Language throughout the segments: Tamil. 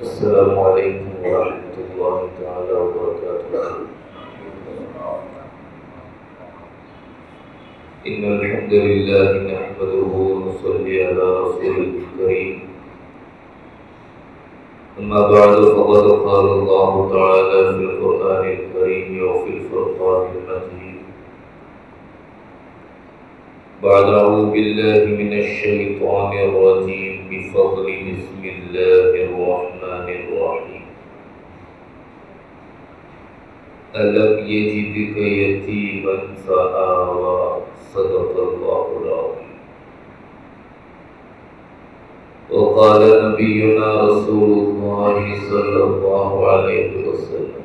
السلام عليكم ورحمة الله تعالى وبركاته. إن الحمد لله نحمده ونصلي على رسوله الكريم. أما بعد فقد قال الله تعالى في القرآن الكريم وفي الفرقان المجيد. بعد أعوذ بالله من الشيطان الرجيم بفضل بسم الله الرحمن ألم يجدك يتيما فآوى صدق الله العظيم. وقال نبينا رسول الله صلى الله عليه وسلم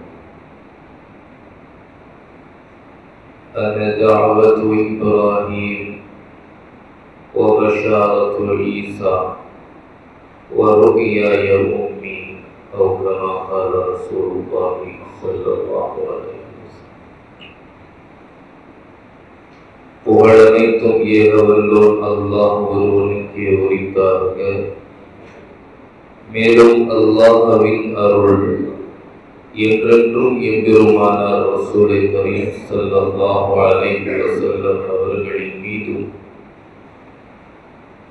أنا دعوة إبراهيم وبشارة عيسى ورؤيا أمي أو كما قال رسول الله صلى الله عليه وسلم. புகழனைத்தும் ஏகவல்லோன் அல்லாஹ் ஒருவனுக்கு உரித்தார்க மேலும் அல்லாஹவின் அருள் என்றென்றும் எம்பெருமானார் ரசூலை கரீம் சல்லாஹ் அலைஹி வஸல்லம் அவர்களின் மீதும்.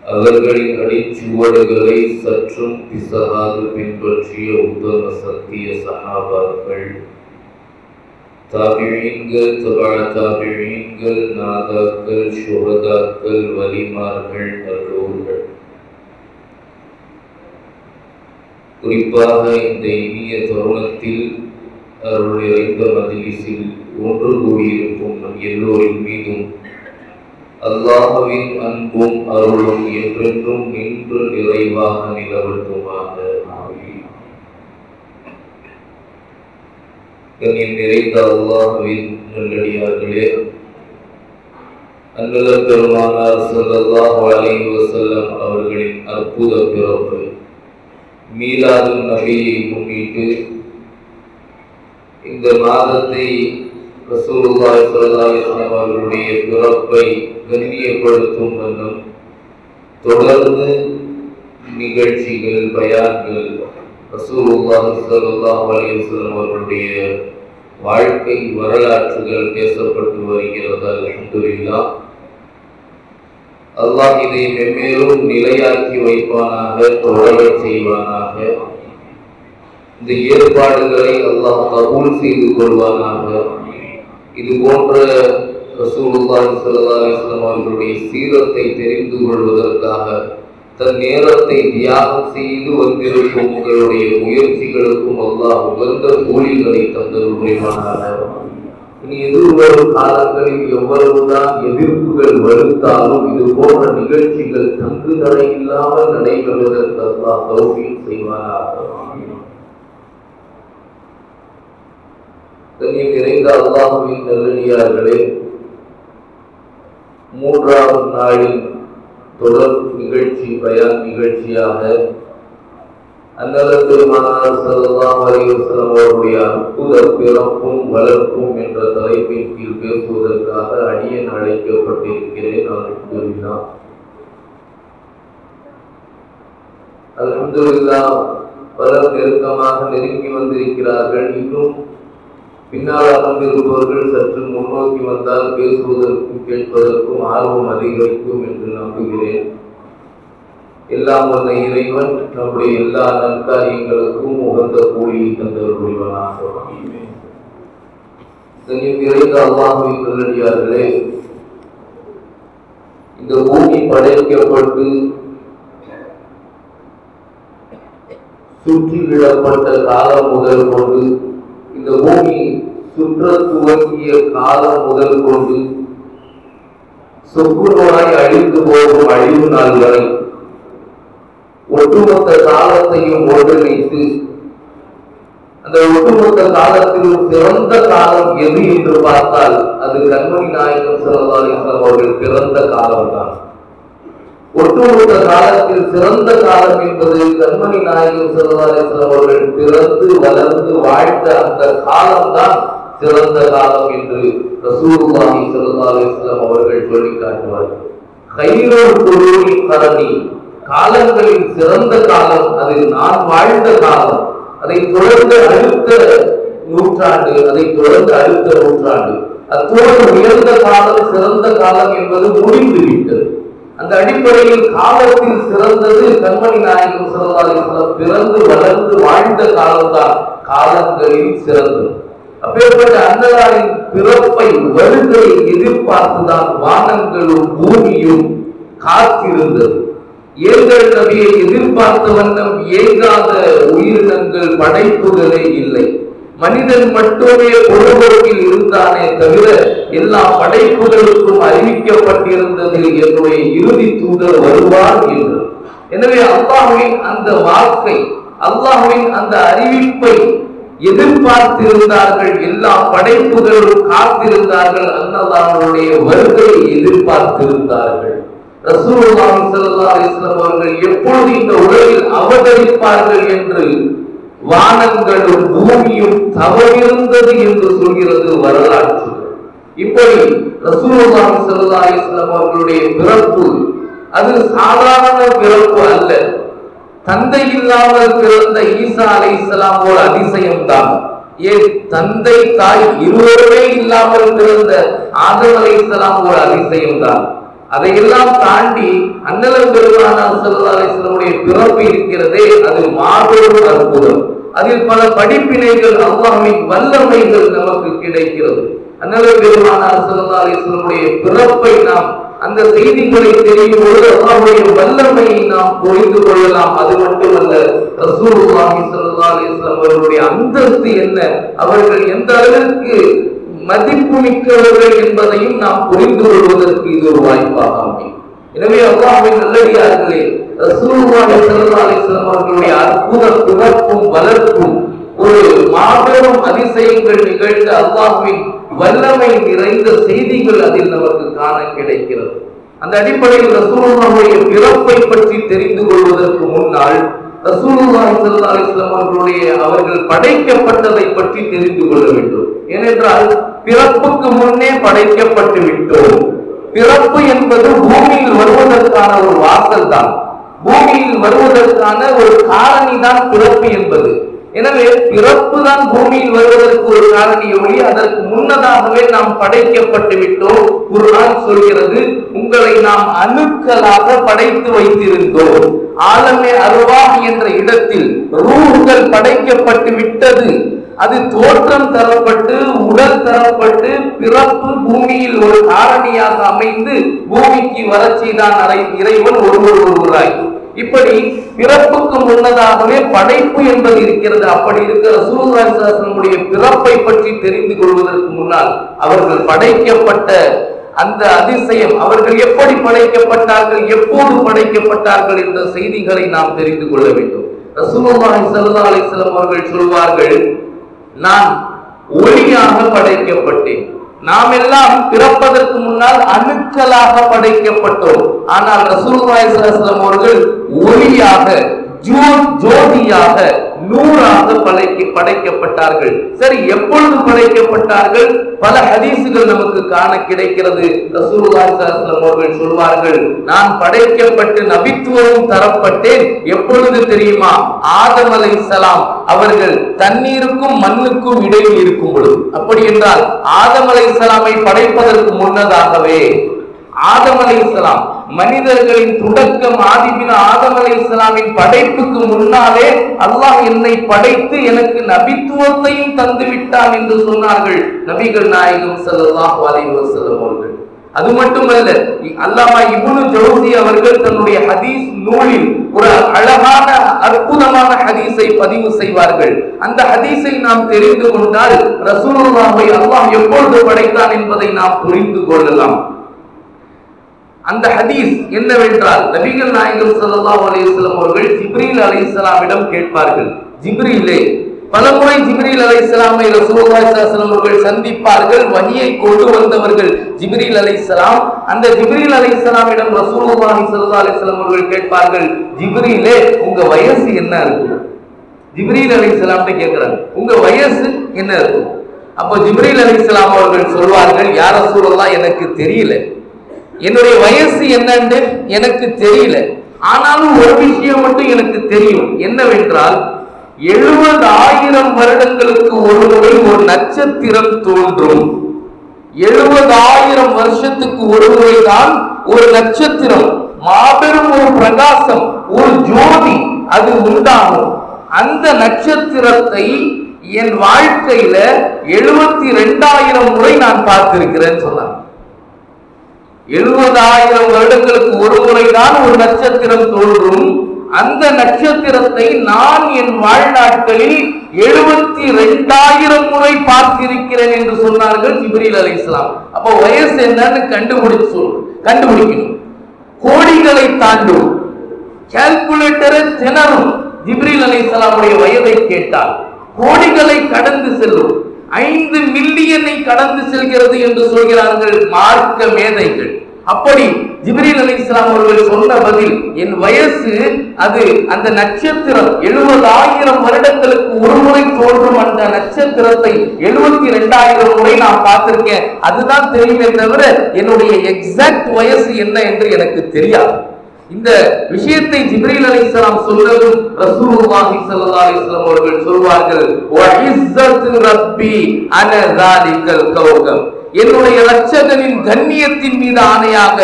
அவர்களின் அடிச்சுவடுகளை சற்றும் பிசகாது பின்பற்றிய உத்தம சத்திய சகாபாக்கள் தாபிழீன்கள் தபா தாபிழீன்கள் நாதாக்கள் சுகதாக்கள் வலிமார்கள் நல்லோர்கள் குறிப்பாக இந்த இனிய தருணத்தில் அருள் மதிலிசில் ஒன்று கூடியிருக்கும் நம் எல்லோரின் மீதும் அல்லாஹ்வின் அன்பும் அருளும் என்றென்றும் நின்று நிறைவாக நிலவட்டுமாக ஆமீன். நிறைந்த அல்லாஹ்வின் நல்லடியார்களே அன்னல பெருமானார் அவர்களின் அற்புத பிறப்பு. மீலாது நபியை முன்னிட்டு இந்த மாதத்தை ரசூலுல்லாஹி ஸல்லல்லாஹு அவர்களுடைய பிறப்பை கண்ணியப்படுத்தும் வண்ணம் தொடர்ந்து நிகழ்ச்சிகள் பயான்கள் ரசூலுல்லாஹி ஸல்லல்லாஹு அலைஹி வஸல்லம் அவர்களுடைய வாழ்க்கை வரலாற்றுகள் பேசப்பட்டு வருகிறது அல்ஹம்துலில்லாஹ். அல்லாஹ் இதை மென்மேலும் நிலையாக்கி வைப்பானாக தொடரச் செய்வானாக இந்த ஏற்பாடுகளை அல்லாஹ் கபூல் செய்து கொள்வானாக. இது போன்ற ரசூலுல்லாஹி ஸல்லல்லாஹு அலைஹி வஸல்லம் அவர்களுடைய சீரத்தை தெரிந்து கொள்வதற்காக தன் நேரத்தை தியாகம் செய்து வந்திருக்கும் உங்களுடைய முயற்சிகளுக்கும் அல்லாஹ் உகந்த கூலிகளை தந்தது இனி எதிர்வரும் காலங்களில் எவ்வளவுதான் எதிர்ப்புகள் வருத்தாலும் இது போன்ற நிகழ்ச்சிகள் தங்கு தடை இல்லாமல் நடைபெறுவதற்கு அல்லாஹ் தௌஃபீக் செய்வாராக கண்ணியம் நிறைந்த அல்லாஹுவின் நல்லடியார்களே மூன்றாவது நாளில் தொடர் நிகழ்ச்சி பயான் நிகழ்ச்சியாக அன்னல பெருமானார் ஸல்லல்லாஹு அவருடைய அற்புத பிறப்பும் வளர்ப்பும் என்ற தலைப்பின் கீழ் பேசுவதற்காக அடியன் அழைக்கப்பட்டிருக்கிறேன். அல்ஹம்துலில்லாஹ். அல்ஹம்துலில்லாஹ். பலர் நெருக்கமாக நெருங்கி வந்திருக்கிறார்கள். இன்னும் பின்னால் அமர்ந்திருப்பவர்கள் சற்று முன்னோக்கி வந்தால் பேசுவதற்கும் கேட்பதற்கும் ஆர்வம் அதிகரிக்கும் என்று நம்புகிறேன். எல்லாம் வந்த இறைவன் நம்முடைய எல்லா நற்காரியங்களுக்கும் உகந்த கூலியை தந்தவர்களாக நிறைந்த அல்லாஹுவின் நல்லடியார்களே இந்த பூமி படைக்கப்பட்டு சுற்றிவிடப்பட்ட காலம் முதல் கொண்டு இந்த பூமி சுற்ற துவங்கிய காலம் முதல் கொண்டு சொப்பு நோய் அழிந்து போகும் அழிவு நாள் வரை ஒட்டுமொத்த காலத்தையும் ஒன்றிணைத்து அந்த ஒட்டுமொத்த காலத்தில் சிறந்த காலம் எது என்று பார்த்தால் அது கண்மணி நாயகம் சிறந்தாலிசம் அவர்கள் பிறந்த காலம்தான். ஒட்டுமொத்த காலத்தில் சிறந்த காலம் என்பது கண்மணி நாயகம் சிறந்தாலிசம் அவர்கள் பிறந்து வளர்ந்து வாழ்ந்த அந்த காலம்தான் சிறந்த காலம் என்று ரசூர்வாமி ஸல்லல்லாஹு அவர்கள் சொல்லி காட்டுவார்கள் கைரோல் கரணி காலங்களில் சிறந்த காலம் அது நான் வாழ்ந்த காலம் அதை தொடர்ந்து அடுத்த நூற்றாண்டு அதை தொடர்ந்து அடுத்த நூற்றாண்டு அத்தோடு உயர்ந்த காலம் சிறந்த காலம் என்பது முடிந்துவிட்டது. அந்த அடிப்படையில் காலத்தில் சிறந்தது கண்மணி நாயகம் சிறந்தாலும் பிறந்து வளர்ந்து வாழ்ந்த காலம்தான் காலங்களில் சிறந்தது. அப்பேற்பட்ட அன்னதாரின் பிறப்பை வருகையை எதிர்பார்த்துதான் வானங்களும் பூமியும் காத்திருந்தது. ஏங்கள் நபியை எதிர்பார்த்த வண்ணம் இயங்காத உயிரினங்கள் படைப்புகளே இல்லை. மனிதன் மட்டுமே பொழுதுபோக்கில் இருந்தானே தவிர எல்லா படைப்புகளுக்கும் அறிவிக்கப்பட்டிருந்தது என்னுடைய இறுதி தூதர் வருவார் என்று. எனவே அல்லாஹுவின் அந்த வாக்கை அல்லாஹுவின் அந்த அறிவிப்பை எதிர்பார்த்திருந்தார்கள் எல்லா படைப்புகளும் காத்திருந்தார்கள் அன்னதானுடைய வருகையை எதிர்பார்த்திருந்தார்கள். ரசூல் அவர்கள் எப்பொழுது இந்த உலகில் அவதரிப்பார்கள் என்று வானங்களும் பூமியும் தவறிருந்தது என்று சொல்கிறது வரலாற்று. இப்படி ரசூலுல்லாஹி ஸல்லல்லாஹு அலைஹி வஸல்லம் அவர்களுடைய பிறப்பு அது சாதாரண பிறப்பு அல்ல. தந்தை இல்லாமல் பிறந்த ஈசா அலைஹிஸ்ஸலாம் போல அதிசயம்தான் ஏன்? தந்தை தாய் இருவருமே இல்லாமல் பிறந்த ஆதம் அலைஹிஸ்ஸலாம் ஒரு அதிசயம்தான் அதையெல்லாம் தாண்டி அண்ணலம் பெருமானார் ஸல்லல்லாஹு அலைஹி பிறப்பு இருக்கிறதே அது மாபெரும் அற்புதம். அதில் பல படிப்பினைகள் அல்லாமின் வல்லமைகள் நமக்கு கிடைக்கிறது. அண்ணலம் பெருமானார் ஸல்லல்லாஹு அலைஹி பிறப்பை நாம் அந்த செய்திகளை தெரியும் பொழுது அல்லாவுடைய வல்லமையை நாம் புரிந்து கொள்ளலாம். அது மட்டுமல்ல ரசூல் ஸல்லல்லாஹு அலைஹி வஸல்லம் அவர்களுடைய அந்தஸ்து என்ன? அவர்கள் எந்த அளவிற்கு மதிப்பு மிக்கவர்கள் என்பதையும் நாம் புரிந்து கொள்வதற்கு இது ஒரு வாய்ப்பாக அமையும். எனவே அல்லாஹ்வின் நல்லடியார்களே ரசூலுல்லாஹி ஸல்லல்லாஹு அலைஹி வஸல்லம் அவர்களுடைய அற்புத பிறப்பும் வளர்ப்பும் ஒரு மாபெரும் அதிசயங்கள் நிகழ்ந்த அல்லாஹ்வின் வல்லமை நிறைந்த செய்திகள் அதில் நமக்கு காண கிடைக்கிறது. அந்த அடிப்படையில் ரசூலுல்லாஹுடைய பிறப்பை பற்றி தெரிந்து கொள்வதற்கு முன்னால் அவர்களுடைய அவர்கள் படைக்கப்பட்டதை பற்றி தெரிந்து கொள்ள வேண்டும். ஏனென்றால் பிறப்புக்கு முன்னே படைக்கப்பட்டு விட்டோம். பிறப்பு என்பது பூமியில் வருவதற்கான ஒரு வாசல் தான் பூமியில் வருவதற்கான ஒரு காரணி தான் பிறப்பு என்பது. எனவே பிறப்பு தான் பூமியில் வருவதற்கு ஒரு காரணி ஒளி அதற்கு முன்னதாகவே நாம் படைக்கப்பட்டு விட்டோம். நாள் சொல்கிறது உங்களை நாம் அணுக்களாக படைத்து வைத்திருந்தோம். ஆலமே அருவாஹ் என்ற இடத்தில் ரூஹ்கள் படைக்கப்பட்டு விட்டது. அது தோற்றம் தரப்பட்டு உடல் தரப்பட்டு பிறப்பு பூமியில் ஒரு காரணியாக அமைந்து பூமிக்கு வறட்சிதான் அறை இறைவன் ஒருவர் ஒருவராய் இப்படி பிறப்புக்கு முன்னதாகவே படைப்பு என்பது இருக்கிறது. அப்படி இருக்கிற சூழ்நிலை பிறப்பை பற்றி தெரிந்து கொள்வதற்கு முன்னால் அவர்கள் படைக்கப்பட்ட அந்த அதிசயம். அவர்கள் எப்படி படைக்கப்பட்டார்கள் எப்போது படைக்கப்பட்டார்கள் என்ற செய்திகளை நாம் தெரிந்து கொள்ள வேண்டும். ரசூலுல்லாஹி ஸல்லல்லாஹு அலைஹி அவர்கள் சொல்வார்கள் நான் ஒளியாக படைக்கப்பட்டேன். நாம் எல்லாம் பிறப்பதற்கு முன்னால் அணுக்களாக படைக்கப்பட்டோம். ஆனால் ரசூல் அவர்கள் ஒளியாக ஜோதியாக நூறாக படைக்க படைக்கப்பட்டார்கள். சரி எப்பொழுது படைக்கப்பட்டார்கள்? பல ஹதீசுகள் நமக்கு காண கிடைக்கிறது. அவர்கள் சொல்வார்கள் நான் படைக்கப்பட்டு நபித்துவம் தரப்பட்டேன். எப்பொழுது தெரியுமா? ஆதம் அலைஹிஸ்ஸலாம் அவர்கள் தண்ணீருக்கும் மண்ணுக்கும் இடையில் இருக்கும் பொழுது. அப்படி என்றால் ஆதம் சலாமை படைப்பதற்கு முன்னதாகவே ஆதம் அலைஹிஸ்ஸலாம் மனிதர்களின் தொடக்கம் ஆதிபின் ஆதம் இஸ்லாமின் படைப்புக்கு முன்னாலே அல்லாஹ் என்னை படைத்து எனக்கு நபித்துவத்தையும் தந்து விட்டான் என்று சொன்னார்கள். நபிகள் நாயகம் ஸல்லல்லாஹு அலைஹி வஸல்லம் அவர்கள். அது மட்டுமல்ல அல்லாமா இபுனு ஜோசி அவர்கள் தன்னுடைய ஹதீஸ் நூலில் ஒரு அழகான அற்புதமான ஹதீஸை பதிவு செய்வார்கள். அந்த ஹதீஸை நாம் தெரிந்து கொண்டால் ரசூலுல்லாஹை அல்லாஹ் எப்பொழுது படைத்தான் என்பதை நாம் புரிந்து கொள்ளலாம். அந்த ஹதீஸ் என்னவென்றால் நபிகள் நாயகம் சல்லா அலிஸ்லாம் அவர்கள் ஜிப்ரீல் அலைஹிஸ்ஸலாமிடம் கேட்பார்கள். ஜிப்ரீலே பலமுறை ஜிப்ரீல் அலைஹிஸ்ஸலாமை இஸ்லாமை ஸல்லல்லாஹு அவர்கள் சந்திப்பார்கள் வழியை கொண்டு வந்தவர்கள் ஜிப்ரீல் அலைஹிஸ்ஸலாம் அந்த ஜிப்ரீல் அலைஹிஸ்ஸலாமிடம் ரசூலுல்லாஹி சல்லா அலைஹி அவர்கள் கேட்பார்கள் ஜிப்ரீலே உங்க வயசு என்ன இருக்கும்? ஜிப்ரீல் அலைஹிஸ்ஸலாம்ட்ட கேட்கிறாங்க உங்க வயசு என்ன இருக்கும்? அப்போ ஜிப்ரீல் அலைஹிஸ்ஸலாம் அவர்கள் சொல்வார்கள் யார் ரசூலுல்லாஹ் எனக்கு தெரியல. என்னுடைய வயசு என்னன்னு எனக்கு தெரியல. ஆனாலும் ஒரு விஷயம் மட்டும் எனக்கு தெரியும். என்னவென்றால் எழுபது ஆயிரம் வருடங்களுக்கு ஒரு முறை ஒரு நட்சத்திரம் தோன்றும். எழுபதாயிரம் வருஷத்துக்கு ஒரு முறை தான் ஒரு நட்சத்திரம். மாபெரும் ஒரு பிரகாசம் ஒரு ஜோதி அது உண்டாகும். அந்த நட்சத்திரத்தை என் வாழ்க்கையில எழுபத்தி ரெண்டாயிரம் முறை நான் பார்த்திருக்கிறேன்னு சொன்னாங்க. எழுபதாயிரம் வருடங்களுக்கு ஒரு முறைதான் ஒரு நட்சத்திரம் தோன்றும். அந்த நட்சத்திரத்தை நான் என் வாழ்நாட்களில் எழுபத்தி ரெண்டாயிரம் முறை பார்த்திருக்கிறேன் என்று சொன்னார்கள் ஜிப்ரீல் அலி இஸ்லாம். அப்போ வயசு என்னன்னு கண்டுபிடிச்சு கண்டுபிடிக்கணும். கோடிகளை தாண்டும். கால்குலேட்டரை திணறும். ஜிப்ரீல் அலி இஸ்லாமுடைய வயதை கேட்டால் கோடிகளை கடந்து செல்லும். ஐந்து மில்லியனை கடந்து செல்கிறது என்று சொல்கிறார்கள் மார்க்க மேதைகள். அப்படி ஜிப்ரீல் அலி இஸ்லாம் அவர்கள் சொன்ன பதில் என் வயசு அது அந்த நட்சத்திரம் எழுபதாயிரம் வருடங்களுக்கு ஒரு முறை தோன்றும் அந்த நட்சத்திரத்தை எழுபத்தி ரெண்டாயிரம் முறை நான் பார்த்திருக்கேன். அதுதான் தெரியுமே தவிர என்னுடைய எக்ஸாக்ட் வயசு என்ன என்று எனக்கு தெரியாது. இந்த விஷயத்தை ஜிப்ரீல் அலி இஸ்லாம் சொல்லவும் ரசூலுல்லாஹி ஸல்லல்லாஹு அலைஹி வஸல்லம் அவர்கள் சொல்வார்கள் வ இஸ்ஸத்து ரப்பி அன ஸாலிகல் கௌகம் என்னுடைய லட்சகனின் கண்ணியத்தின் மீது ஆணையாக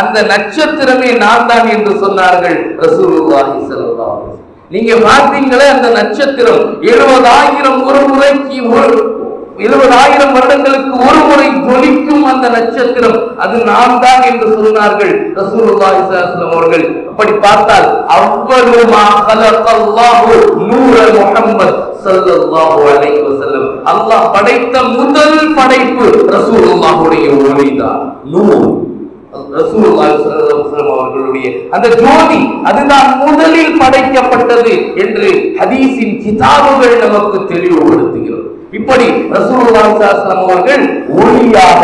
அந்த நட்சத்திரமே நான் தான் என்று சொன்னார்கள் ரசூலுல்லாஹி ஸல்லல்லாஹு அலைஹி நீங்க பார்த்தீங்களே அந்த நட்சத்திரம் எழுபதாயிரம் ஒரு முறைக்கு ஒரு எழுபதாயிரம் வருடங்களுக்கு ஒரு முறை ஜொலிக்கும் அந்த நட்சத்திரம் அது நான் தான் என்று சொன்னார்கள் ரசூலுல்லாஹி அவர்கள். அப்படி பார்த்தால் அவ்வளவு மா கலகல்லாஹு அலைஹி வஸல்லம். அல்லாஹ் படைத்த முதல் படைப்பு ரசூலுல்லாஹுடைய ஒளிதான் நூல் அவர்களுடைய அந்த ஜோதி அதுதான் முதலில் படைக்கப்பட்டது என்று ஹதீஸின் கிதாபுகள் நமக்கு தெளிவுபடுத்துகிறது. இப்படி ரசூலுல்லாஹி அவர்கள் ஒளியாக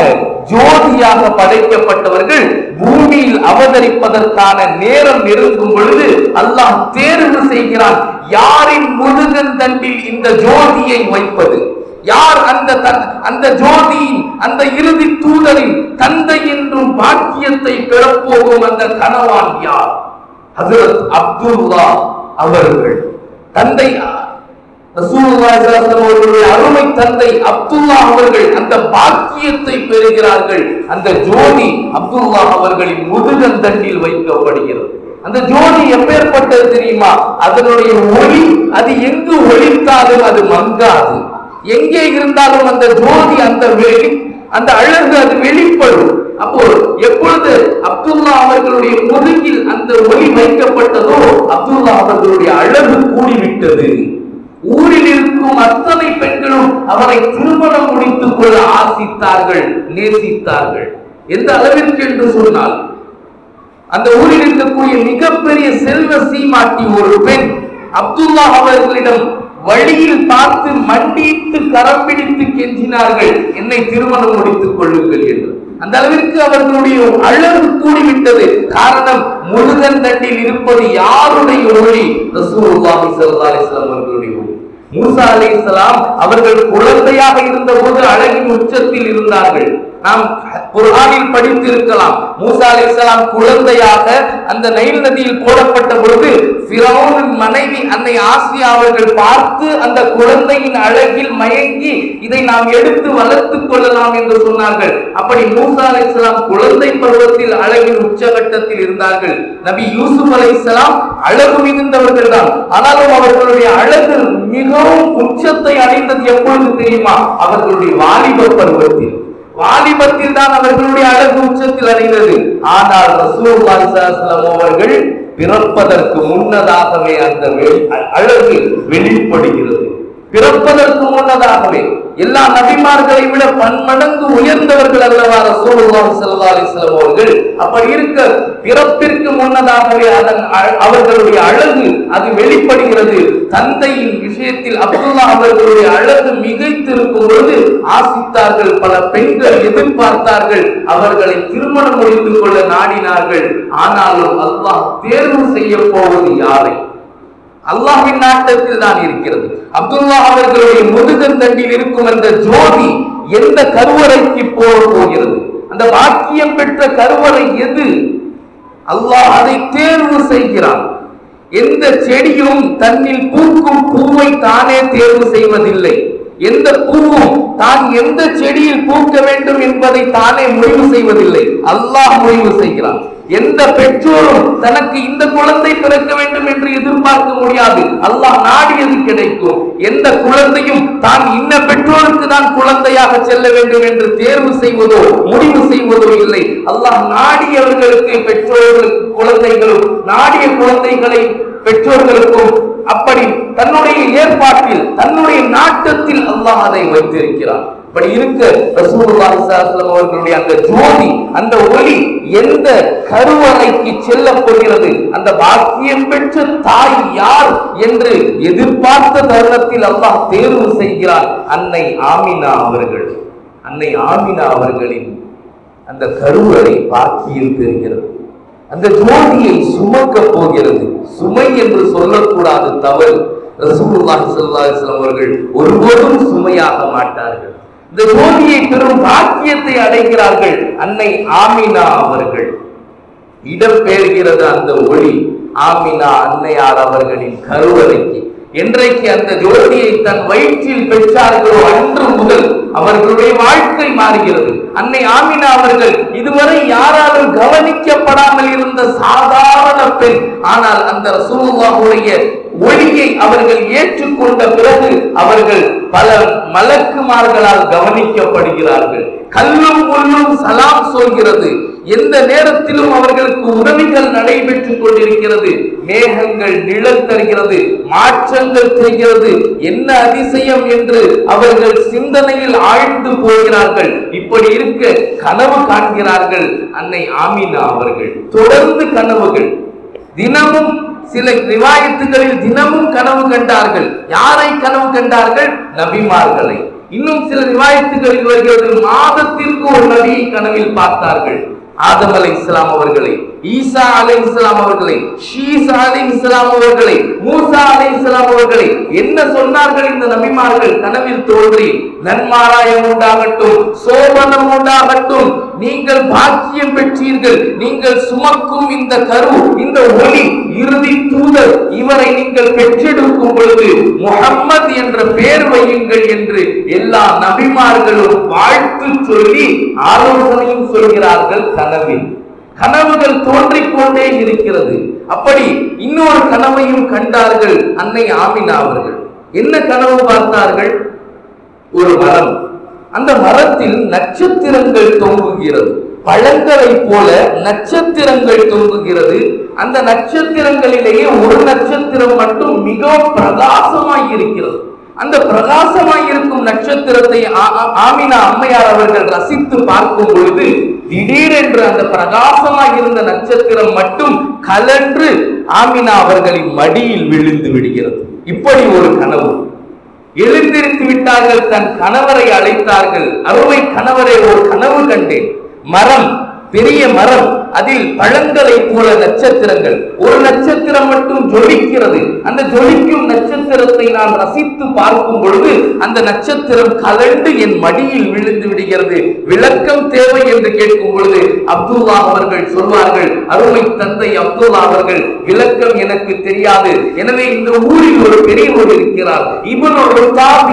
ஜோதியாக படைக்கப்பட்டவர்கள் பூமியில் அவதரிப்பதற்கான நேரம் நெருங்கும் பொழுது அல்லாஹ் தேர்வு செய்கிறான் யாரின் முதுகந்தண்டில் இந்த ஜோதியை வைப்பது? யார் அந்த தன்- அந்த ஜோதியின் அந்த இறுதி தூதரின் தந்தை என்றும் பாக்கியத்தை பெறப்போகும் அந்த கனவான் யார்? ஹஜரத் அப்துல்லா அவர்கள். தந்தை ரசூலுல்லாஹி ஸல்லல்லாஹு அலைஹி வஸல்லம் அவர்களுடைய அருமை தந்தை அப்துல்லா அவர்கள் அந்த பாக்கியத்தை பெறுகிறார்கள். அந்த ஜோதி அப்துல்லா அவர்களின் முதுகந்தண்டில் வைக்கப்படுகிறது. அந்த ஜோதி எப்பேற்பட்டது தெரியுமா? அதனுடைய ஒளி அது எங்கு ஒழித்தாலும் அது மங்காது. எங்கே இருந்தாலும் அந்த ஜோதி அந்த வெளி அந்த அழகு அது வெளிப்படும். அப்போ எப்பொழுது அப்துல்லா அவர்களுடைய முதுகில் அந்த ஒளி வைக்கப்பட்டதோ அப்துல்லா அவர்களுடைய அழகு கூடிவிட்டது. ஊரில் இருக்கும் அத்தனை பெண்களும் அவரை திருமணம் முடித்துக் கொள்ள ஆசித்தார்கள் நேசித்தார்கள். எந்த அளவிற்கு என்று சொன்னால் அந்த ஊரில் இருக்கக்கூடிய மிகப்பெரிய செல்வ சீமாட்டி ஒரு பெண் அப்துல்லா அவர்களிடம் வழியில் பார்த்து மண்டியிட்டு கரம் பிடித்து கெஞ்சினார்கள் என்னை திருமணம் முடித்துக் கொள்ளுங்கள் என்று. அந்த அளவிற்கு அவர்களுடைய அழகு கூடிவிட்டது. காரணம் முருகன் இருப்பது யாருடைய ஒளி? ரசூலுல்லாஹி ஸல்லல்லாஹு அலைஹி வஸல்லம் அவர்களுடைய ஒளி. மூசா அலைஹிஸ்ஸலாம் அவர்கள் குழந்தையாக இருந்தபோது அழகின் உச்சத்தில் இருந்தார்கள். நாம் குரானில் படித்திருக்கலாம். மூசா அலைஹிஸ்ஸலாம் குழந்தையாக அந்த நைல் நதியில் போடப்பட்ட பொழுது ஃபிரௌனின் மனைவி அன்னை ஆசியா அவர்கள் பார்த்து அந்த குழந்தையின் அழகில் மயங்கி இதை நாம் எடுத்து வளர்த்துக் கொள்ளலாம் என்று சொன்னார்கள். அப்படி மூசா அலைஹிஸ்ஸலாம் குழந்தை பருவத்தில் அழகின் உச்சகட்டத்தில் இருந்தார்கள். நபி யூசுப் அலைஹிஸ்ஸலாம் அழகு மிகுந்தவர்கள் தான். ஆனாலும் அவர்களுடைய அழகு மிகவும் உச்சத்தை அடைந்தது எப்பொழுது தெரியுமா? அவர்களுடைய வாலிப பருவத்தில். வாலிபத்தில் தான் அவர்களுடைய அழகு உச்சத்தில் அடைந்தது ஆனால் ரசூலுல்லாஹி அவர்கள் பிறப்பதற்கு முன்னதாகவே அந்த அழகு வெளிப்படுகிறது. பிறப்பதற்கு முன்னதாகவே எல்லா நபிமார்களை விட பன்மடங்கு உயர்ந்தவர்கள் அல்லவா ரசூலுல்லாஹி ஸல்லல்லாஹு அலைஹி வஸல்லம் அவர்கள். அப்படி இருக்க பிறப்பிற்கு முன்னதாகவே அதன் அ- அவர்களுடைய அழகு அது வெளிப்படுகிறது. தந்தையின் விஷயத்தில் அப்துல்லா அவர்களுடைய அழகு மிகைத்திருக்கும் பொழுது ஆசித்தார்கள். பல பெண்கள் எதிர்பார்த்தார்கள். அவர்களை திருமணம் முடித்துக் கொள்ள நாடினார்கள். ஆனாலும் அல்லாஹ் தேர்வு செய்ய போவது யாரை? அல்லாஹின் நாட்டத்தில் தான் இருக்கிறது. அப்துல்லா அவர்களுடைய முதுகந்தண்டில் இருக்கும் அந்த ஜோதி எந்த கருவறைக்கு போக போகிறது? அந்த வாக்கியம் பெற்ற கருவறை எது? அல்லாஹ் அதை தேர்வு செய்கிறான். எந்த செடியும் தன்னில் பூக்கும் பூவை தானே தேர்வு செய்வதில்லை. எந்த பூவும் தான் எந்த செடியில் பூக்க வேண்டும் என்பதை தானே முடிவு செய்வதில்லை. அல்லாஹ் முடிவு செய்கிறான். எந்த பெற்றோரும் தனக்கு இந்த குழந்தை பிறக்க வேண்டும் என்று எதிர்பார்க்க முடியாது. அல்லாஹ் நாடியது கிடைக்கும். எந்த குழந்தையும் தான் இன்ன பெற்றோருக்கு தான் குழந்தையாக செல்ல வேண்டும் என்று தேர்வு செய்வதோ முடிவு செய்வதோ இல்லை. அல்லாஹ் நாடியவர்களுக்கு பெற்றோர்களுக்கு குழந்தைகளும் நாடிய குழந்தைகளை பெற்றோர்களுக்கும் அப்படி தன்னுடைய ஏற்பாட்டில் தன்னுடைய நாட்டத்தில் அல்லாஹ் அதை வைத்திருக்கிறான். அப்படி இருக்க ரசூலுல்லாஹி அவர்களுடைய அந்த ஜோதி அந்த ஒளி எந்த கருவறைக்கு செல்ல போகிறது அந்த பாக்கியம் பெற்ற தாய் யார் என்று எதிர்பார்த்த தருணத்தில் அல்லாஹ் தேர்வு செய்கிறான் அன்னை ஆமினா அவர்கள். அன்னை ஆமினா அவர்களின் அந்த கருவறை பாக்கியில் தெரிகிறது அந்த ஜோதியை சுமக்க போகிறது. சுமை என்று சொல்லக்கூடாது தவறு. ரசூலுல்லாஹி ஸல்லல்லாஹு அலைஹி வஸல்லம் அவர்கள் ஒருபோதும் சுமையாக மாட்டார்கள். இந்த ஜோதியை பெரும் பாக்கியத்தை அடைகிறார்கள் அன்னை ஆமினா அவர்கள். இடம்பெயர்கிறது அந்த ஒளி ஆமினா அன்னையார் அவர்களின் கருவறைக்கு. என்றைக்கு அந்த ஜோதியை தன் வயிற்றில் பெற்றார்களோ அன்று முதல் அவர்களுடைய வாழ்க்கை மாறுகிறது. அன்னை ஆமினா அவர்கள் இதுவரை யாராலும் கவனிக்கப்படாமல் இருந்த சாதாரண பெண். ஆனால் அந்த ரசூலுல்லாஹுடைய ஒளியை அவர்கள் ஏற்றுக்கொண்ட பிறகு அவர்கள் பல மலக்குமார்களால் கவனிக்கப்படுகிறார்கள். கல்லும் முள்ளும் சலாம் சொல்கிறது. எந்த நேரத்திலும் அவர்களுக்கு உதவிகள் நடைபெற்றுக் கொண்டிருக்கிறது. மேகங்கள் நிழல் தருகிறது மாற்றங்கள் செய்கிறது என்ன அதிசயம் என்று அவர்கள் சிந்தனையில் ஆழ்ந்து போகிறார்கள். இப்படி இருக்க கனவு காண்கிறார்கள். அன்னை ஆமினா அவர்கள். தொடர்ந்து கனவுகள். தினமும் சில ரிவாயத்துகளில் தினமும் கனவு கண்டார்கள். யாரை கனவு கண்டார்கள்? நபிமார்களை. இன்னும் சில ரிவாயத்துகளில் வருகிறது மாதத்திற்கு ஒரு நபியை கனவில் பார்த்தார்கள். ஆதம் அலை இஸ்லாம் அவர்களை ஈசா அலை இஸ்லாம் அவர்களை ஷீசா அலை இஸ்லாம் அவர்களை மூசா அலை இஸ்லாம் அவர்களை என்ன சொன்னார்கள் இந்த நபிமார்கள்? கனவில் தோன்றி நன்மாராயம் உண்டாகட்டும் சோபனம் உண்டாகட்டும் நீங்கள் பாக்கியம் பெற்றீர்கள் நீங்கள் சுமக்கும் இந்த கரு இந்த ஒளி இறுதி தூதர் இவரை நீங்கள் பெற்றெடுக்கும் பொழுது முகம்மது என்ற பெயர் வையுங்கள் என்று எல்லா நபிமார்களும் வாழ்த்து சொல்லி ஆலோசனையும் சொல்கிறார்கள் கனவில். கனவுகள் தோன்றிக் கொண்டே இருக்கிறது. அப்படி இன்னொரு கனவையும் கண்டார்கள் அன்னை ஆமினா அவர்கள். என்ன கனவு பார்த்தார்கள்? ஒரு மரம். அந்த மரத்தில் நட்சத்திரங்கள் தொங்குகிறது. பழங்களை போல நட்சத்திரங்கள் தொங்குகிறது. அந்த நட்சத்திரங்களிலேயே ஒரு நட்சத்திரம் மட்டும் மிகவும் பிரகாசமாய் இருக்கிறது. அந்த பிரகாசமாய் இருக்கும் நட்சத்திரத்தை ஆமினா அம்மையார் அவர்கள் ரசித்து பார்க்கும் பொழுது திடீரென்று அந்த பிரகாசமாய் இருந்த நட்சத்திரம் மட்டும் கலன்று ஆமினா அவர்களின் மடியில் விழுந்து விடுகிறது. இப்படி ஒரு கனவு. எழுந்திருந்து விட்டார்கள் தன் கணவரை அழைத்தார்கள். அருமை கணவரை ஒரு கனவு கண்டேன். மரம் பெரிய மரம். அதில் பழங்களை போல நட்சத்திரங்கள். ஒரு நட்சத்திரம் மட்டும் ஜொலிக்கிறது. அந்த ஜொலிக்கும் நட்சத்திரத்தை நான் ரசித்து பார்க்கும் பொழுது அந்த நட்சத்திரம் கலண்டு என் மடியில் விழுந்து விடுகிறது. விளக்கம் தேவை என்று கேட்கும் பொழுது அப்துல்லா அவர்கள் சொல்வார்கள் அருமை தந்தை அப்துல்லா அவர்கள் விளக்கம் எனக்கு தெரியாது. எனவே இந்த ஊரில் ஒரு பெரியவர் இருக்கிறார். இவன் ஒரு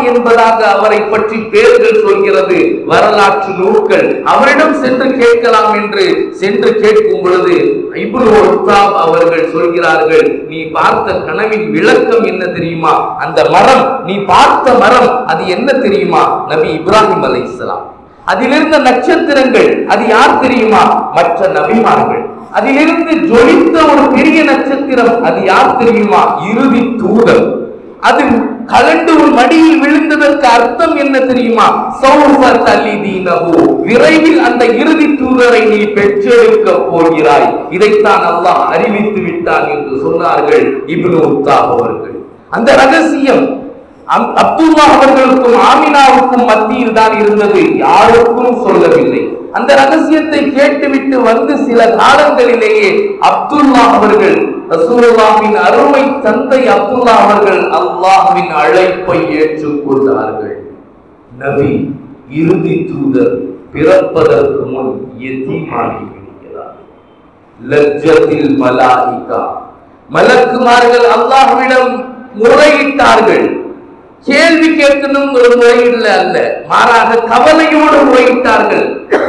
என்பதாக அவரை பற்றி பேர்கள் சொல்கிறது. வரலாற்று நூல்கள். அவரிடம் சென்று கேட்கலாம் என்று சென்று கேட்கும் பொழுது இப்னு உத்தாப் அவர்கள் சொல்கிறார்கள் நீ பார்த்த கனவின் விளக்கம் என்ன தெரியுமா? அந்த மரம் நீ பார்த்த மரம் அது என்ன தெரியுமா? நபி இப்ராஹிம் அலைஹிஸ்ஸலாம். அதிலிருந்த நட்சத்திரங்கள் அது யார் தெரியுமா? மற்ற நபிமார்கள். அதிலிருந்து ஜொலித்த ஒரு பெரிய நட்சத்திரம் அது யார் தெரியுமா? இறுதி தூதர். அது கலண்டு உன் மடியில் விழுந்ததற்கு அர்த்தம் என்ன தெரியுமா? சௌஃப தலிதீனஹு. விரைவில் அந்த இறுதி தூதரை நீ பெற்றெடுக்க போகிறாய். இதைத்தான் அல்லாஹ் அறிவித்து விட்டான் என்று சொன்னார்கள் இப்னு உத்தாப் அவர்கள். அந்த ரகசியம் அம்- அப்துல்லா அவர்களுக்கும் ஆமினாவுக்கும் மத்தியில் தான் இருந்தது. யாருக்கும் சொல்லவில்லை. அந்த ரகசியத்தை கேட்டுவிட்டு வந்து சில காலங்களிலேயே அப்துல்லா அவர்கள் ரசூலுல்லாஹ்வின் அருமை தந்தை அப்துல்லா அவர்கள் அல்லாஹ்வின் அழைப்பை ஏற்றுக்கொண்டார்கள். நபி இறுதி தூதர் பிறப்பதற்கு முன் எத்தீமாகி விடுகிறார் லஜ்ஜத்தில் மலாயிகா. மலக்குமார்கள் அல்லாஹ்விடம் முறையிட்டார்கள். கேள்வி கேட்கணுங்கிற ஒரு அல்ல. மாறாக கவலையோடு முறையிட்டார்கள்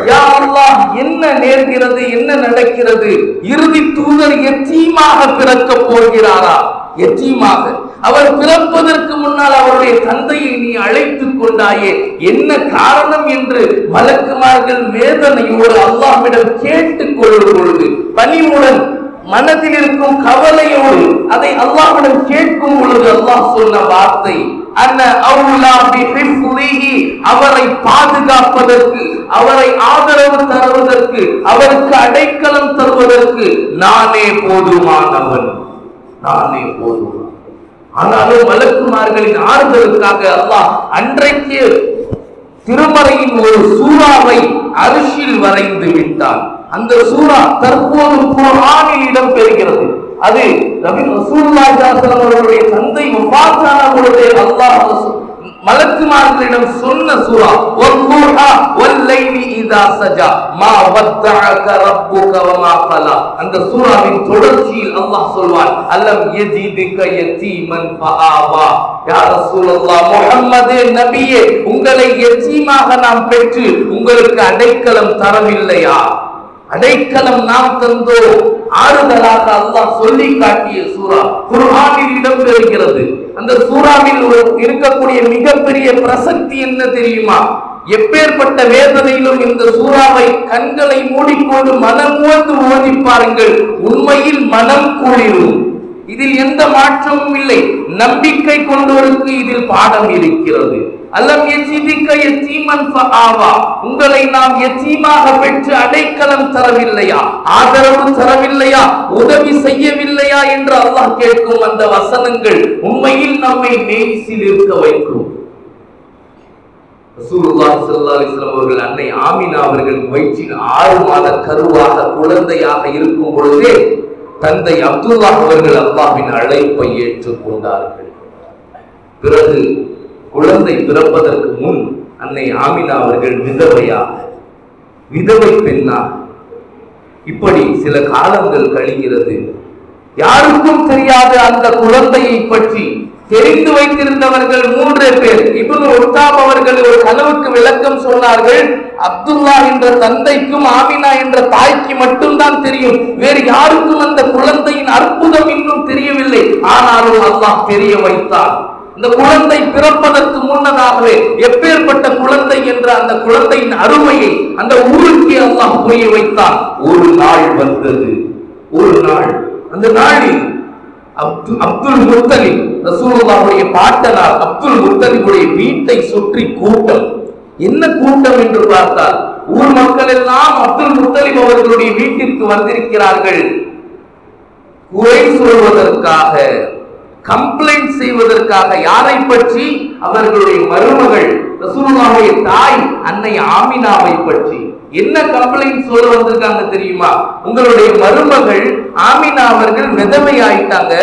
யா அல்லாஹ் என்ன நேர்கிறது என்ன நடக்கிறது? இறுதி தூதர் எத்தீமாக பிறக்கப் போகிறாரா? எத்தீமாக. அவர் பிறப்பதற்கு முன்னால் அவருடைய தந்தையை நீ அழைத்துக் கொண்டாயே. என்ன காரணம் என்று மலக்குமார்கள் வேதனையோடு அல்லாஹ்விடம் கேட்டுக் கொள்ளும் பொழுது பணிவுடன் மனதில் இருக்கும் கவலையோடு அதை அல்லாஹ்விடம் கேட்கும் பொழுது அல்லாஹ் சொன்ன வார்த்தை அவரை பாதுகாப்பதற்கு அவரை ஆதரவு தருவதற்கு அவருக்கு அடைக்கலம் தருவதற்கு நானே போதுமானவன். நானே போதும் ஆனாலும் வழக்குமார்களின் ஆறுதலுக்காக அல்லாஹ் அன்றைக்கு திருமறையின் ஒரு சூறாவை அரிசியில் வரைந்து விட்டான். அந்த சூறா தற்போது குரானில் இடம் பெறுகிறது அது நபி ரசூலுல்லாஹி ஸல்லல்லாஹு அவர்களுடைய தந்தை வஃபாத்தான பொழுதே அல்லாஹ் மலக்குமார்களிடம் சொன்ன சூரா வல்லுஹா லைனி இதா சஜா மா வத்தஅக ரப்புக கவமா கலா அந்த சூராவின் தொடர்ச்சியில் அல்லாஹ் சொல்வான் அல்லம் யஜிதுக யதீமன் ஃபஆவா. யா ரசூலல்லாஹ் முஹம்மதே நபியே உங்களை யதீமாக நாம் பெற்று உங்களுக்கு அடைக்கலம் தரவில்லையா? அடைக்கலம் நாம் தந்தோ ஆறுதலாக அல்லாஹ் சொல்லி காட்டிய சூரா குர்ஆனில் இடம்பெறுகிறது அந்த சூறாவில் இருக்கக்கூடிய மிகப்பெரிய பிரசக்தி என்ன தெரியுமா? எப்பேற்பட்ட வேதனையிலும் இந்த சூறாவை கண்களை மூடிக்கொண்டு மனமுவந்து ஓதி பாருங்கள். உண்மையில் மனம் கூடிரும் இதில் எந்த மாற்றமும் இல்லை. நம்பிக்கை கொண்டோருக்கு இதில் பாடம் இருக்கிறது. அல்லம் எச்சிதிக்க எச்சீமன் ஆவா உங்களை நாம் எச்சீமாக பெற்று அடைக்கலம் தரவில்லையா? ஆதரவு தரவில்லையா? உதவி செய்யவில்லையா என்று அல்லாஹ் கேட்கும் அந்த வசனங்கள் உண்மையில் நம்மை நேசில் இருக்க வைக்கும். ரசூலுல்லாஹி ஸல்லல்லாஹு அலைஹி அவர்கள் அன்னை ஆமினா அவர்கள் வயிற்றின் ஆறு மாத கருவாக குழந்தையாக இருக்கும் பொழுதே தந்தை அப்துல்லா அவர்கள் அல்லாவின் அழைப்பை ஏற்றுக்கொண்டார்கள். பிறகு குழந்தை பிறப்பதற்கு முன் அன்னை ஆமினா அவர்கள் விதவையாக விதவை பெண்ணாக. இப்படி சில காலங்கள் கழிகிறது. யாருக்கும் தெரியாத அந்த குழந்தையை பற்றி தெரிந்து வைத்திருந்தவர்கள் மூன்றே பேர். இப்னு உத்தாப் அவர்கள் ஒரு கனவுக்கு விளக்கம் சொன்னார்கள். அப்துல்லா என்ற தந்தைக்கும் ஆமினா என்ற தாய்க்கு மட்டும்தான் தெரியும். வேறு யாருக்கும் அந்த குழந்தையின் அற்புதம் இன்னும் தெரியவில்லை. ஆனாலும் அல்லாஹ் தெரிய வைத்தான் இந்த குழந்தை பிறப்பதற்கு முன்னதாகவே எப்பேற்பட்ட குழந்தை என்ற அந்த குழந்தையின் அருமையை அந்த ஊருக்கு அல்லாஹ் புரிய வைத்தான் ஒரு நாள் வந்தது. ஒரு நாள். அந்த நாளில் அப்துல் முத்தலிப் ரசூலுல்லாஹுடைய பாட்டனார் அப்துல் முத்தலிபுடைய வீட்டை சுற்றி கூட்டம். என்ன கூட்டம் என்று பார்த்தால் ஊர் மக்கள் எல்லாம் அப்துல் முத்தலிப் அவர்களுடைய வீட்டிற்கு வந்திருக்கிறார்கள். குறை சொல்வதற்காக கம்ப்ளைண்ட் செய்வதற்காக யாரை பற்றி? அவர்களுடைய மருமகள் ரசூலுல்லாஹுடைய தாய் அன்னை ஆமினாவை பற்றி. என்ன கம்ப்ளைண்ட் சொல்ல வந்திருக்காங்க தெரியுமா? உங்களுடைய மருமகள் ஆமினா அவர்கள் விதவை ஆயிட்டாங்க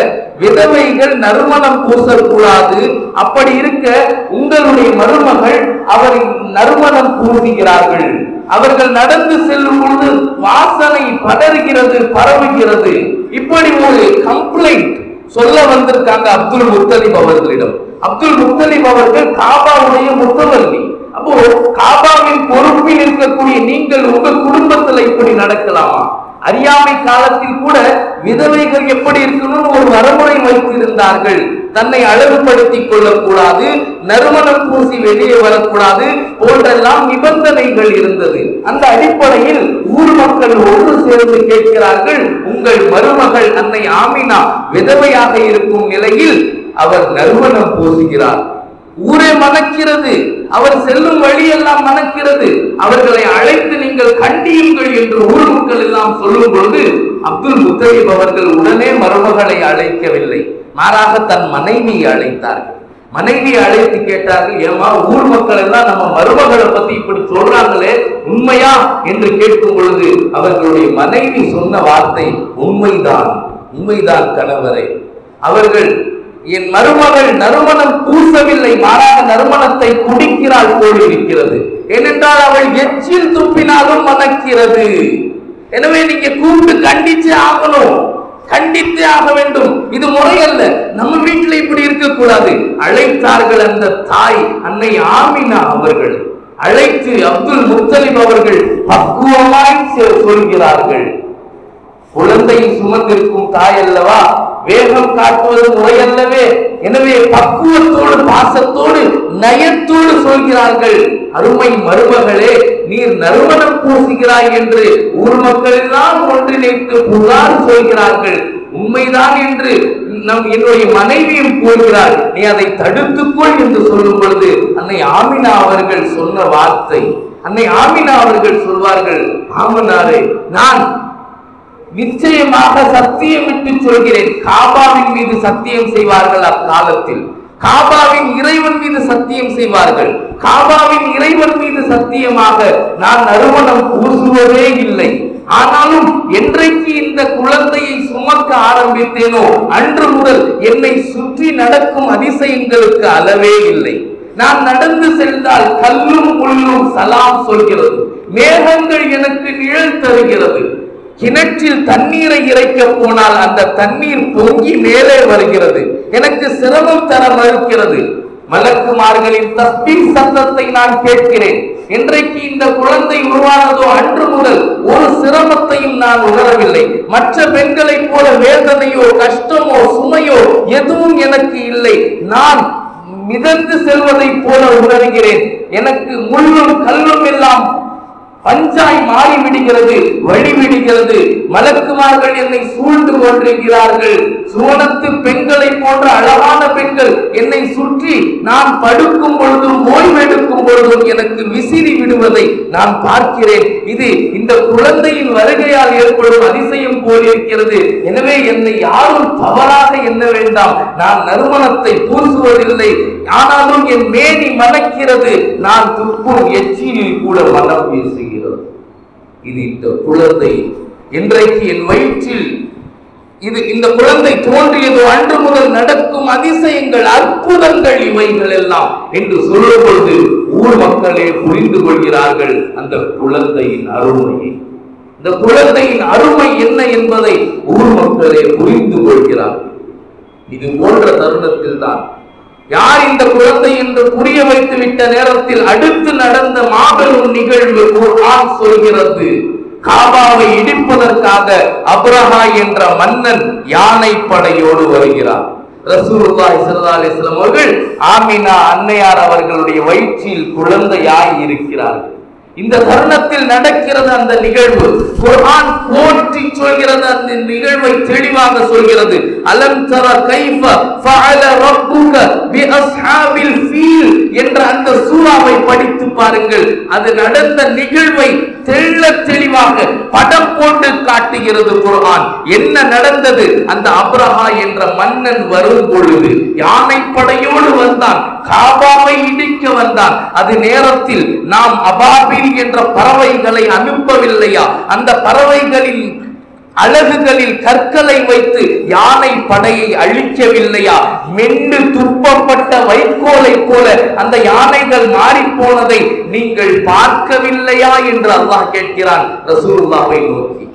விதவைகள் நறுமணம் பூசக்கூடாது. அப்படி இருக்க உங்களுடைய மருமகள் அவரை நறுமணம் பூசுகிறார்கள். அவர்கள் நடந்து செல்லும் பொழுது வாசனை படர்கிறது பரவுகிறது. இப்படி ஒரு கம்ப்ளைண்ட் சொல்ல வந்திருக்காங்க அப்துல் முத்தலிப் அவர்களிடம். அப்துல் முத்தலிப் அவர்கள் காபாவுடைய முத்தவல்லி அப்போ காபாவின் பொறுப்பில் இருக்கக்கூடிய நீங்கள் உங்க குடும்பத்துல இப்படி நடக்கலாமா? அறியாமை காலத்தில் கூட விதவைகள் எப்படி இருக்கணும்னு ஒரு வரமுறை வைத்திருந்தார்கள். தன்னை அழகுபடுத்திக் கொள்ளக்கூடாது நறுமணம் பூசி வெளியே வரக்கூடாது போன்றெல்லாம் நிபந்தனைகள் இருந்தது. அந்த அடிப்படையில் ஊர் மக்கள் ஒன்று சேர்ந்து கேட்கிறார்கள் உங்கள் மருமகள் அன்னை ஆமினா விதவையாக இருக்கும் நிலையில் அவர் நறுமணம் பூசுகிறார். ஊரே மணக்கிறது அவர் செல்லும் வழியெல்லாம் மணக்கிறது. அவர்களை அழைத்து நீங்கள் கண்டியுங்கள் என்று ஊர் மக்கள் எல்லாம் சொல்லும் பொழுது அப்துல் முத்தலீப் அவர்கள் உடனே மருமகளை அழைக்கவில்லை. மாறாக தன் மனைவியை அழைத்தார்கள். மனைவியை அழைத்து கேட்டார்கள் ஏமா ஊர் மக்கள் எல்லாம் நம்ம மருமகளை பத்தி இப்படி சொல்றாங்களே? உண்மையா? என்று கேட்கும் பொழுது அவர்களுடைய மனைவி சொன்ன வார்த்தை உண்மைதான் உண்மைதான் கணவரே. அவர்கள் என் மருமகள் நறுமணம் பூசவில்லை மாறாக நறுமணத்தை குடிக்கிறாள் போல் இருக்கிறது ஏனென்றால் அவள் எச்சில் துப்பினாலும் மணக்கிறது. எனவே நீங்க கூப்பிட்டு கண்டிச்சு ஆகணும். கண்டித்தே ஆக வேண்டும். இது முறையல்ல. நம்ம வீட்டில் இப்படி இருக்கக்கூடாது. அழைத்தார்கள் அந்த தாய் அன்னை ஆமினா அவர்கள். அழைத்து அப்துல் முத்தலிப் அவர்கள் பக்குவமாய் சொல்கிறார்கள். குழந்தையை சுமந்திருக்கும் தாய் அல்லவா? வேகம் காட்டுவது முறையல்லவே. எனவே பக்குவத்தோடு பாசத்தோடு நயத்தோடு சொல்கிறார்கள். அருமை மருமகளே நீர் நறுமணம் பூசுகிறாய் என்று ஊர் மக்கள் எல்லாம் ஒன்றிணைத்து புகார் சொல்கிறார்கள். உண்மைதான் என்று நம் என்னுடைய மனைவியும் கூறுகிறார். நீ அதை தடுத்துக்கொள் என்று சொல்லும் பொழுது அன்னை ஆமினா அவர்கள் சொன்ன வார்த்தை அன்னை ஆமினா அவர்கள் சொல்வார்கள் ஆமனாரே நான் நிச்சயமாக சத்தியமிட்டு சொல்கிறேன். காபாவின் மீது சத்தியம் செய்வார்கள் அக்காலத்தில். காபாவின் இறைவன் மீது சத்தியம் செய்வார்கள். காபாவின் இறைவன் மீது சத்தியமாக நான் நறுமணம் பூசுவதே இல்லை. ஆனாலும் என்றைக்கு இந்த குழந்தையை சுமக்க ஆரம்பித்தேனோ அன்று முதல் என்னை சுற்றி நடக்கும் அதிசயங்களுக்கு அளவே இல்லை. நான் நடந்து சென்றால் கல்லும் முள்ளும் சலாம் சொல்கிறது. மேகங்கள் எனக்கு நிழல் தருகிறது. கிணற்றில் தண்ணீரை இறைக்க போனால் அந்த தண்ணீர் பொங்கி மேலே வருகிறது. எனக்கு சிரமம் தர மறுக்கிறது. மலக்குமார்களின் தஸ்பீ சத்தத்தை நான் கேட்கிறேன். இன்றைக்கு இந்த குழந்தை உருவானதோ அன்று முதல் ஒரு சிரமத்தையும் நான் உணரவில்லை. மற்ற பெண்களைப் போல வேதனையோ கஷ்டமோ சுமையோ எதுவும் எனக்கு இல்லை. நான் மிதந்து செல்வதைப் போல உணர்கிறேன். எனக்கு முள்ளும் கல்லும் எல்லாம் பஞ்சாய் மாறி விடுகிறது வழி விடுகிறது மலக்குமார்கள் என்னை சூழ்ந்து கொண்டிருக்கிறார்கள். சுவனத்து பெண்களை போன்ற அழகான பெண்கள் என்னை சுற்றி நான் படுக்கும் பொழுதும் ஓய்வெடுக்கும் பொழுதும் எனக்கு விசிறி விடுவதை நான் பார்க்கிறேன். இது இந்த குழந்தையின் வருகையால் ஏற்படும் அதிசயம் போல் இருக்கிறது எனவே என்னை யாரும் தவறாக எண்ண வேண்டாம். நான் நறுமணத்தை பூசுவதில்லை. ஆனாலும் என் மேனி மணக்கிறது. நான் துப்பும் எச்சியில் கூட மனம் வீசுகிறது இது இந்த குழந்தை. இன்றைக்கு என் வயிற்றில் இது இந்த குழந்தை தோன்றியது அன்று முதல் நடக்கும் அதிசயங்கள் அற்புதங்கள் இவைகள் எல்லாம் என்று சொல்லும் பொழுது ஊர் மக்களே புரிந்து கொள்கிறார்கள் அந்த குழந்தையின் அருமையை. இந்த குழந்தையின் அருமை என்ன என்பதை ஊர் மக்களே புரிந்து கொள்கிறார்கள். இது போன்ற தருணத்தில் தான் யார் இந்த குழந்தை என்று புரிய வைத்து விட்ட நேரத்தில் அடுத்து நடந்த மாபெரும் நிகழ்வு குர்ஆன் சொல்கிறது. காபாவை இடிப்பதற்காக அப்ரஹா என்ற மன்னன் யானை படையோடு வருகிறார். ரசூலுல்லாஹி ஸல்லல்லாஹு அலைஹி வஸல்லம் அவர்கள் ஆமினா அன்னையார் அவர்களுடைய வயிற்றில் குழந்தையாய் இருக்கிறார்கள். இந்த தருணத்தில் நடக்கிறது அந்த நிகழ்வு. குர்ஆன் போற்றி சொல்கிறது அந்த நிகழ்வை தெளிவாக சொல்கிறது. அலம் தர கைஃப ஃபஅல ரப்புக பி அஸ்ஹாபில் ஃபீல் என்ற அந்த சூறாவை படித்து பாருங்கள். அது நடந்த நிகழ்வை தெள்ள தெளிவாக படம் போட்டு காட்டுகிறது குர்ஆன். என்ன நடந்தது? அந்த அப்ரஹா என்ற மன்னன் வரும் பொழுது யானை படையோடு வந்தான். காபாவை இடிக்க வந்தான். அது நேரத்தில் நாம் அபாபில் என்ற பறவைகளை அனுப்பவில்லையா? அந்த பறவைகளின் அழகுகளில் கற்களை வைத்து யானை படையை அழிக்கவில்லையா? மென்று துப்பப்பட்ட வைக்கோலை போல அந்த யானைகள் மாறி போனதை நீங்கள் பார்க்கவில்லையா என்று அல்லாஹ் கேட்கிறான். ரசூலுல்லாவை நோக்கி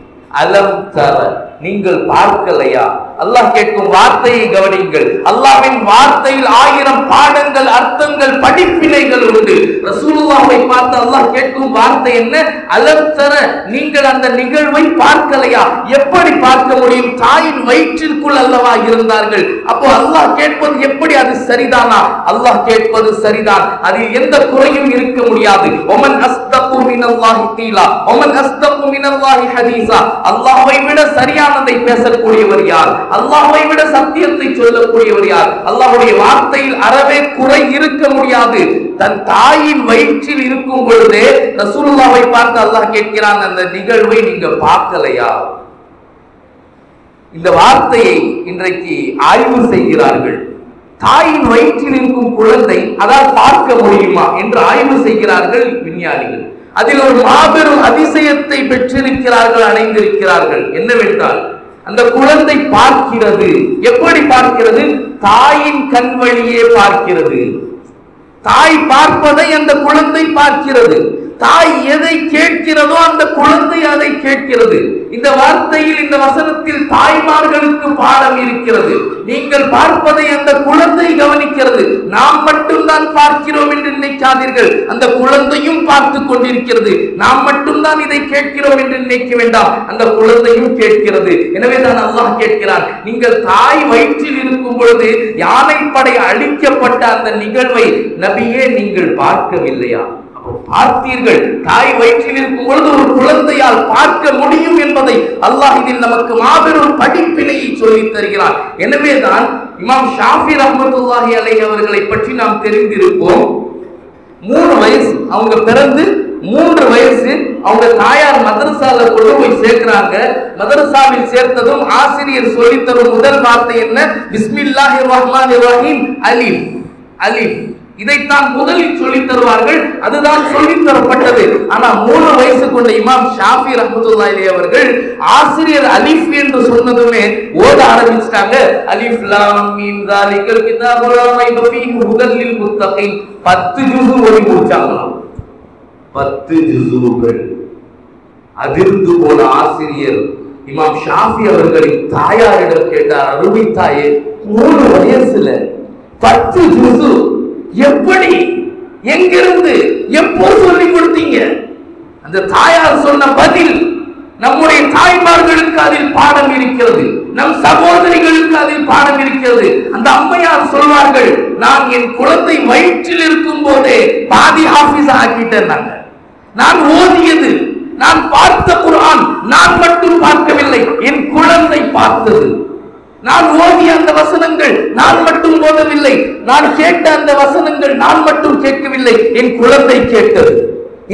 அலம் தர நீங்கள் பார்க்கலையா? அல்லாஹ் கேட்கும் வார்த்தையை கவனிங்கள் அல்லாவின் வார்த்தையில் ஆயிரம் பாடங்கள் அர்த்தங்கள் படிப்பினைகள் உண்டு. ரசூலுல்லாவை பார்த்து அல்லாஹ் கேட்கும் வார்த்தை என்ன? அலத்தர நீங்கள் அந்த நிகழ்வை பார்க்கலையா? எப்படி பார்க்க முடியும்? தாயின் வயிற்றிற்குள் அல்லவா இருந்தார்கள்? அப்போ அல்லாஹ் கேட்பது எப்படி? அது சரிதானா? அல்லாஹ் கேட்பது சரிதான். அதில் எந்த குறையும் இருக்க முடியாது. ஒமன் அஸ்தகு மினல்லாஹி தீலா ஒமன் அஸ்தகு மினல்லாஹி ஹதீஸா. அல்லாஹ்வை விட சரியானதை பேசக்கூடியவர் யார்? அல்லாஹை விட சத்தியத்தை சொல்லக்கூடியவர் யார்? அல்லாஹுடைய வார்த்தையில் அறவே குறை இருக்க முடியாது. தன் தாயின் வயிற்றில் இருக்கும் பொழுதே ரசூலுல்லாவை பார்த்து அல்லாஹ் கேட்கிறான் அந்த நிகழ்வை நீங்க பார்க்கலையா? இந்த வார்த்தையை இன்றைக்கு ஆய்வு செய்கிறார்கள். தாயின் வயிற்றில் இருக்கும் குழந்தை அதால் பார்க்க முடியுமா என்று ஆய்வு செய்கிறார்கள் விஞ்ஞானிகள். அதில் ஒரு மாபெரும் அதிசயத்தை பெற்றிருக்கிறார்கள் அடைந்திருக்கிறார்கள் என்னவென்றால் அந்த குழந்தை பார்க்கிறது. எப்படி பார்க்கிறது? தாயின் கண் வழியே பார்க்கிறது. தாய் பார்ப்பதை அந்த குழந்தை பார்க்கிறது. தாய் எதை கேட்கிறதோ அந்த குழந்தை அதை கேட்கிறது. இந்த வார்த்தையில் இந்த வசனத்தில் தாய்மார்களுக்கு பாடம் இருக்கிறது. நீங்கள் பார்ப்பதை அந்த குழந்தை கவனிக்கிறது. நாம் மட்டும்தான் பார்க்கிறோம் என்று நினைக்காதீர்கள். அந்த குழந்தையும் பார்த்து கொண்டிருக்கிறது. நாம் மட்டும்தான் இதை கேட்கிறோம் என்று நினைக்க வேண்டாம். அந்த குழந்தையும் கேட்கிறது. எனவே தான் அல்லாஹ் கேட்கிறான் நீங்கள் தாய் வயிற்றில் இருக்கும் பொழுது யானைப்படை அழிக்கப்பட்ட அந்த நிகழ்வை நபியே நீங்கள் பார்க்கவில்லையா? பார்த்தீர்கள் தாய் வயிற்றில் இருக்கும் பொழுது ஒரு குழந்தையால் பார்க்க முடியும் என்பதை அல்லாஹ் இதில் நமக்கு மாபெரும் படிப்பினையை சொல்லி தருகிறான். எனவேதான் இமாம் ஷாஃபி ரஹ்மத்துல்லாஹி அலை அவர்களை பற்றி நாம் தெரிந்திருப்போம். மூணு வயசு அவங்க பிறந்து மூன்று வயசு அவங்க தாயார் மதரசால கொண்டு போய் சேர்க்கிறாங்க. மதரசாவில் சேர்த்ததும் ஆசிரியர் சொல்லித்தரும் முதல் வார்த்தை என்ன? பிஸ்மில்லாஹி ரஹ்மான் ரஹீம். அலிம் அலிம் இதைத்தான் முதலில் சொல்லித் தருவார்கள். அதுதான் சொல்லித் தரப்பட்டது. ஆனா மூணு வயசு கொண்ட இமாம் ஷாஃபி ரஹமத்துல்லாஹி அவர்கள் ஆசிரியர் அலிஃப் என்று சொன்னதுமே ஓத ஆரம்பிச்சிட்டாங்க. அலிஃப் லாம் மீம் தாலிகல் கிதாபு லா ரைப ஃபீஹி ஹுதல் லில் முத்தகீன். 10 ஜுஸு ஓதி முடிச்சாங்களாம். 10 ஜுஸுகள் அதிர்ந்து போன ஆசிரியர் இமாம் ஷாஃபி அவர்களின் தாயாரிடம் கேட்டார் அருமை தாயே மூணு வயசுல பத்து ஜுசு எப்படி? எங்கிருந்து? எப்போ சொல்லி கொடுத்தீங்க? அந்த தாயார் சொன்ன பதில் நம்முடைய தாய்மார்களுக்கு அதில் பாடம் இருக்கிறது. நம் சகோதரிகளுக்கு அதில் பாடம் இருக்கிறது. அந்த அம்மையார் சொல்வார்கள் நான் என் குழந்தை வயிற்றில் இருக்கும் போதே பாதி ஆபீஸ் ஆக்கிட்டேன் நான் ஓதியது நான் பார்த்த குரான் நான் மட்டும் பார்க்கவில்லை என் குழந்தை பார்த்தது. நான் ஓதிய அந்த வசனங்கள் நான் மட்டும் ஓதவில்லை. நான் கேட்ட அந்த வசனங்கள் நான் மட்டும் கேட்கவில்லை. என் குழந்தை கேட்டது.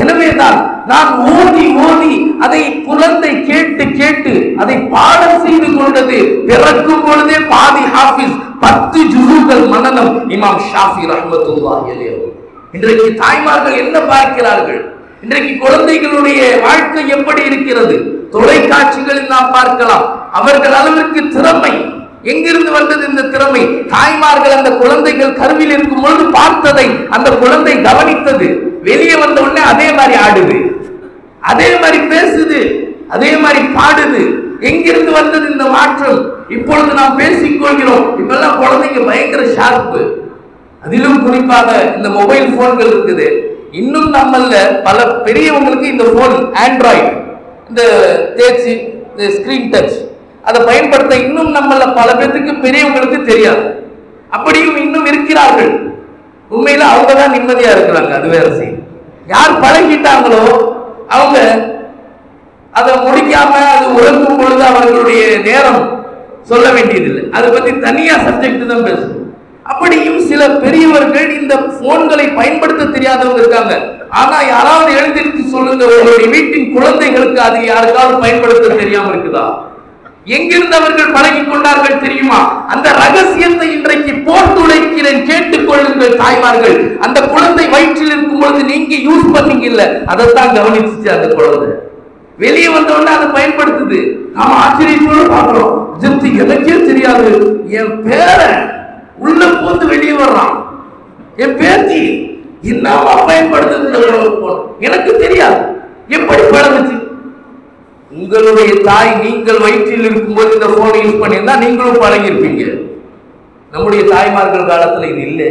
எனவேதான் நான் ஓதி ஓதி அதை குழந்தை கேட்டு கேட்டு அதை பாடம் செய்து கொண்டது. பிறக்கும் பொழுதே பாதி ஹாஃபிஸ் பத்து ஜுருகள் மனநம் இமாம் ஷாஃபி ரஹமத்துல்லா இன்றைக்கு தாய்மார்கள் என்ன பார்க்கிறார்கள்? இன்றைக்கு குழந்தைகளுடைய வாழ்க்கை எப்படி இருக்கிறது? தொலைக்காட்சிகளில் நாம் பார்க்கலாம். அவர்கள் அளவிற்கு திறமை எங்கிருந்து வந்தது இந்த திறமை? தாய்மார்கள் அந்த குழந்தைகள் கருவில் இருக்கும் பொழுது பார்த்ததை அந்த குழந்தை கவனித்தது. வெளியே வந்த உடனே அதே மாதிரி ஆடுது. அதே மாதிரி பேசுது. அதே மாதிரி பாடுது. எங்கிருந்து வந்தது இந்த மாற்றம்? இப்பொழுது நாம் பேசிக்கொள்கிறோம் இப்பெல்லாம் குழந்தைங்க பயங்கர ஷார்ப்பு அதிலும் குறிப்பாக இந்த மொபைல் போன்கள் இருக்குது. இன்னும் நம்மள பல பெரியவங்களுக்கு இந்த போன் ஆண்ட்ராய்டு இந்த தேர்ச்சி இந்த ஸ்கிரீன் டச் அதை பயன்படுத்த இன்னும் நம்மள பல பேர்த்துக்கு பெரியவங்களுக்கு தெரியாது. அப்படியும் இன்னும் இருக்கிறார்கள். உண்மையில அவங்க தான் நிம்மதியா இருக்கிறாங்க அது வேற செய்யும் யார் பழகிட்டாங்களோ அவங்க அதை முடிக்காம அது உறங்கும் பொழுது அவர்களுடைய நேரம் சொல்ல வேண்டியதில்லை. அதை பத்தி தனியா சப்ஜெக்ட் தான் பேசும் அப்படியும் சில பெரியவர்கள் இந்த போன்களை பயன்படுத்த தெரியாதவங்க இருக்காங்க. ஆனா யாராவது எழுந்திருச்சு சொல்லுங்க உங்களுடைய வீட்டின் குழந்தைகளுக்கு அது யாருக்காவது பயன்படுத்த தெரியாம இருக்குதா? எங்கிருந்து அவர்கள் பழகிக் கொண்டார்கள் தெரியுமா? அந்த ரகசியத்தை இன்றைக்கு போர்த்துழைக்கிறேன் கேட்டுக் கொள்ளுங்கள் தாய்மார்கள். அந்த குழந்தை வயிற்றில் இருக்கும் பொழுது நீங்க யூஸ் பண்ணீங்க இல்ல அதைத்தான் கவனிச்சுச்சு அந்த குழந்தை. வெளியே வந்த உடனே அதை பயன்படுத்துது. நாம ஆச்சரியத்தோடு பார்க்கிறோம். ஜிப்தி எனக்கே தெரியாது. என் பேரன் உள்ள போந்து வெளியே வர்றான். என் பேத்தி என்னவா பயன்படுத்துது எனக்கு தெரியாது. எப்படி பழகுச்சு? உங்களுடைய தாய் நீங்கள் வயிற்றில் இருக்கும்போது இந்த போனை யூஸ் பண்ணியிருந்தா நீங்களும் பழகியிருப்பீங்க. நம்முடைய தாய்மார்கள் காலத்தில் இது இல்லை.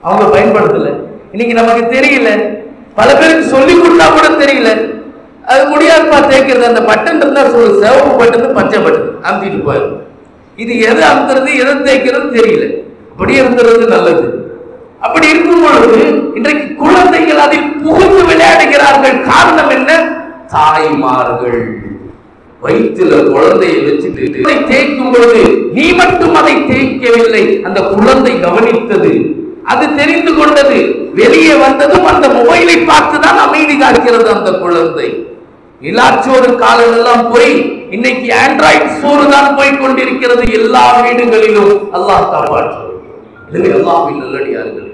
அவங்க பயன்படுத்தல. இன்னைக்கு நமக்கு தெரியல. பல பேருக்கு சொல்லி கொடுத்தா கூட தெரியல. அது முடியாதுப்பா தேய்க்கிறது. அந்த பட்டன் இருந்தா சொல்லு சிவப்பு பட்டன் பச்சை பட்டன் அமுத்திட்டு போயிடும். இது எது அமுத்துறது எதை தேய்க்கிறது தெரியல. அப்படியே இருந்துறது நல்லது. அப்படி இருக்கும் பொழுது இன்றைக்கு குழந்தைகள் அதில் புகுந்து விளையாடுகிறார்கள். காரணம் என்ன? தாய்மார்கள் வயிற்றுல குழந்தையை வச்சுட்டு தேய்க்கும் பொழுது நீ மட்டும் அதை தேய்க்கவில்லை. அந்த குழந்தை கவனித்தது. அது தெரிந்து கொண்டது. வெளியே வந்ததும் அந்த மொபைலை பார்த்துதான் அமைதி காக்கிறது அந்த குழந்தை. இலாச்சோறு காலமெல்லாம் போய் இன்னைக்கு ஆண்ட்ராய்டு சோறு தான் போய் கொண்டிருக்கிறது எல்லா வீடுகளிலும். அல்லாஹ் காப்பாற்று எனவே நல்லடியார்கள்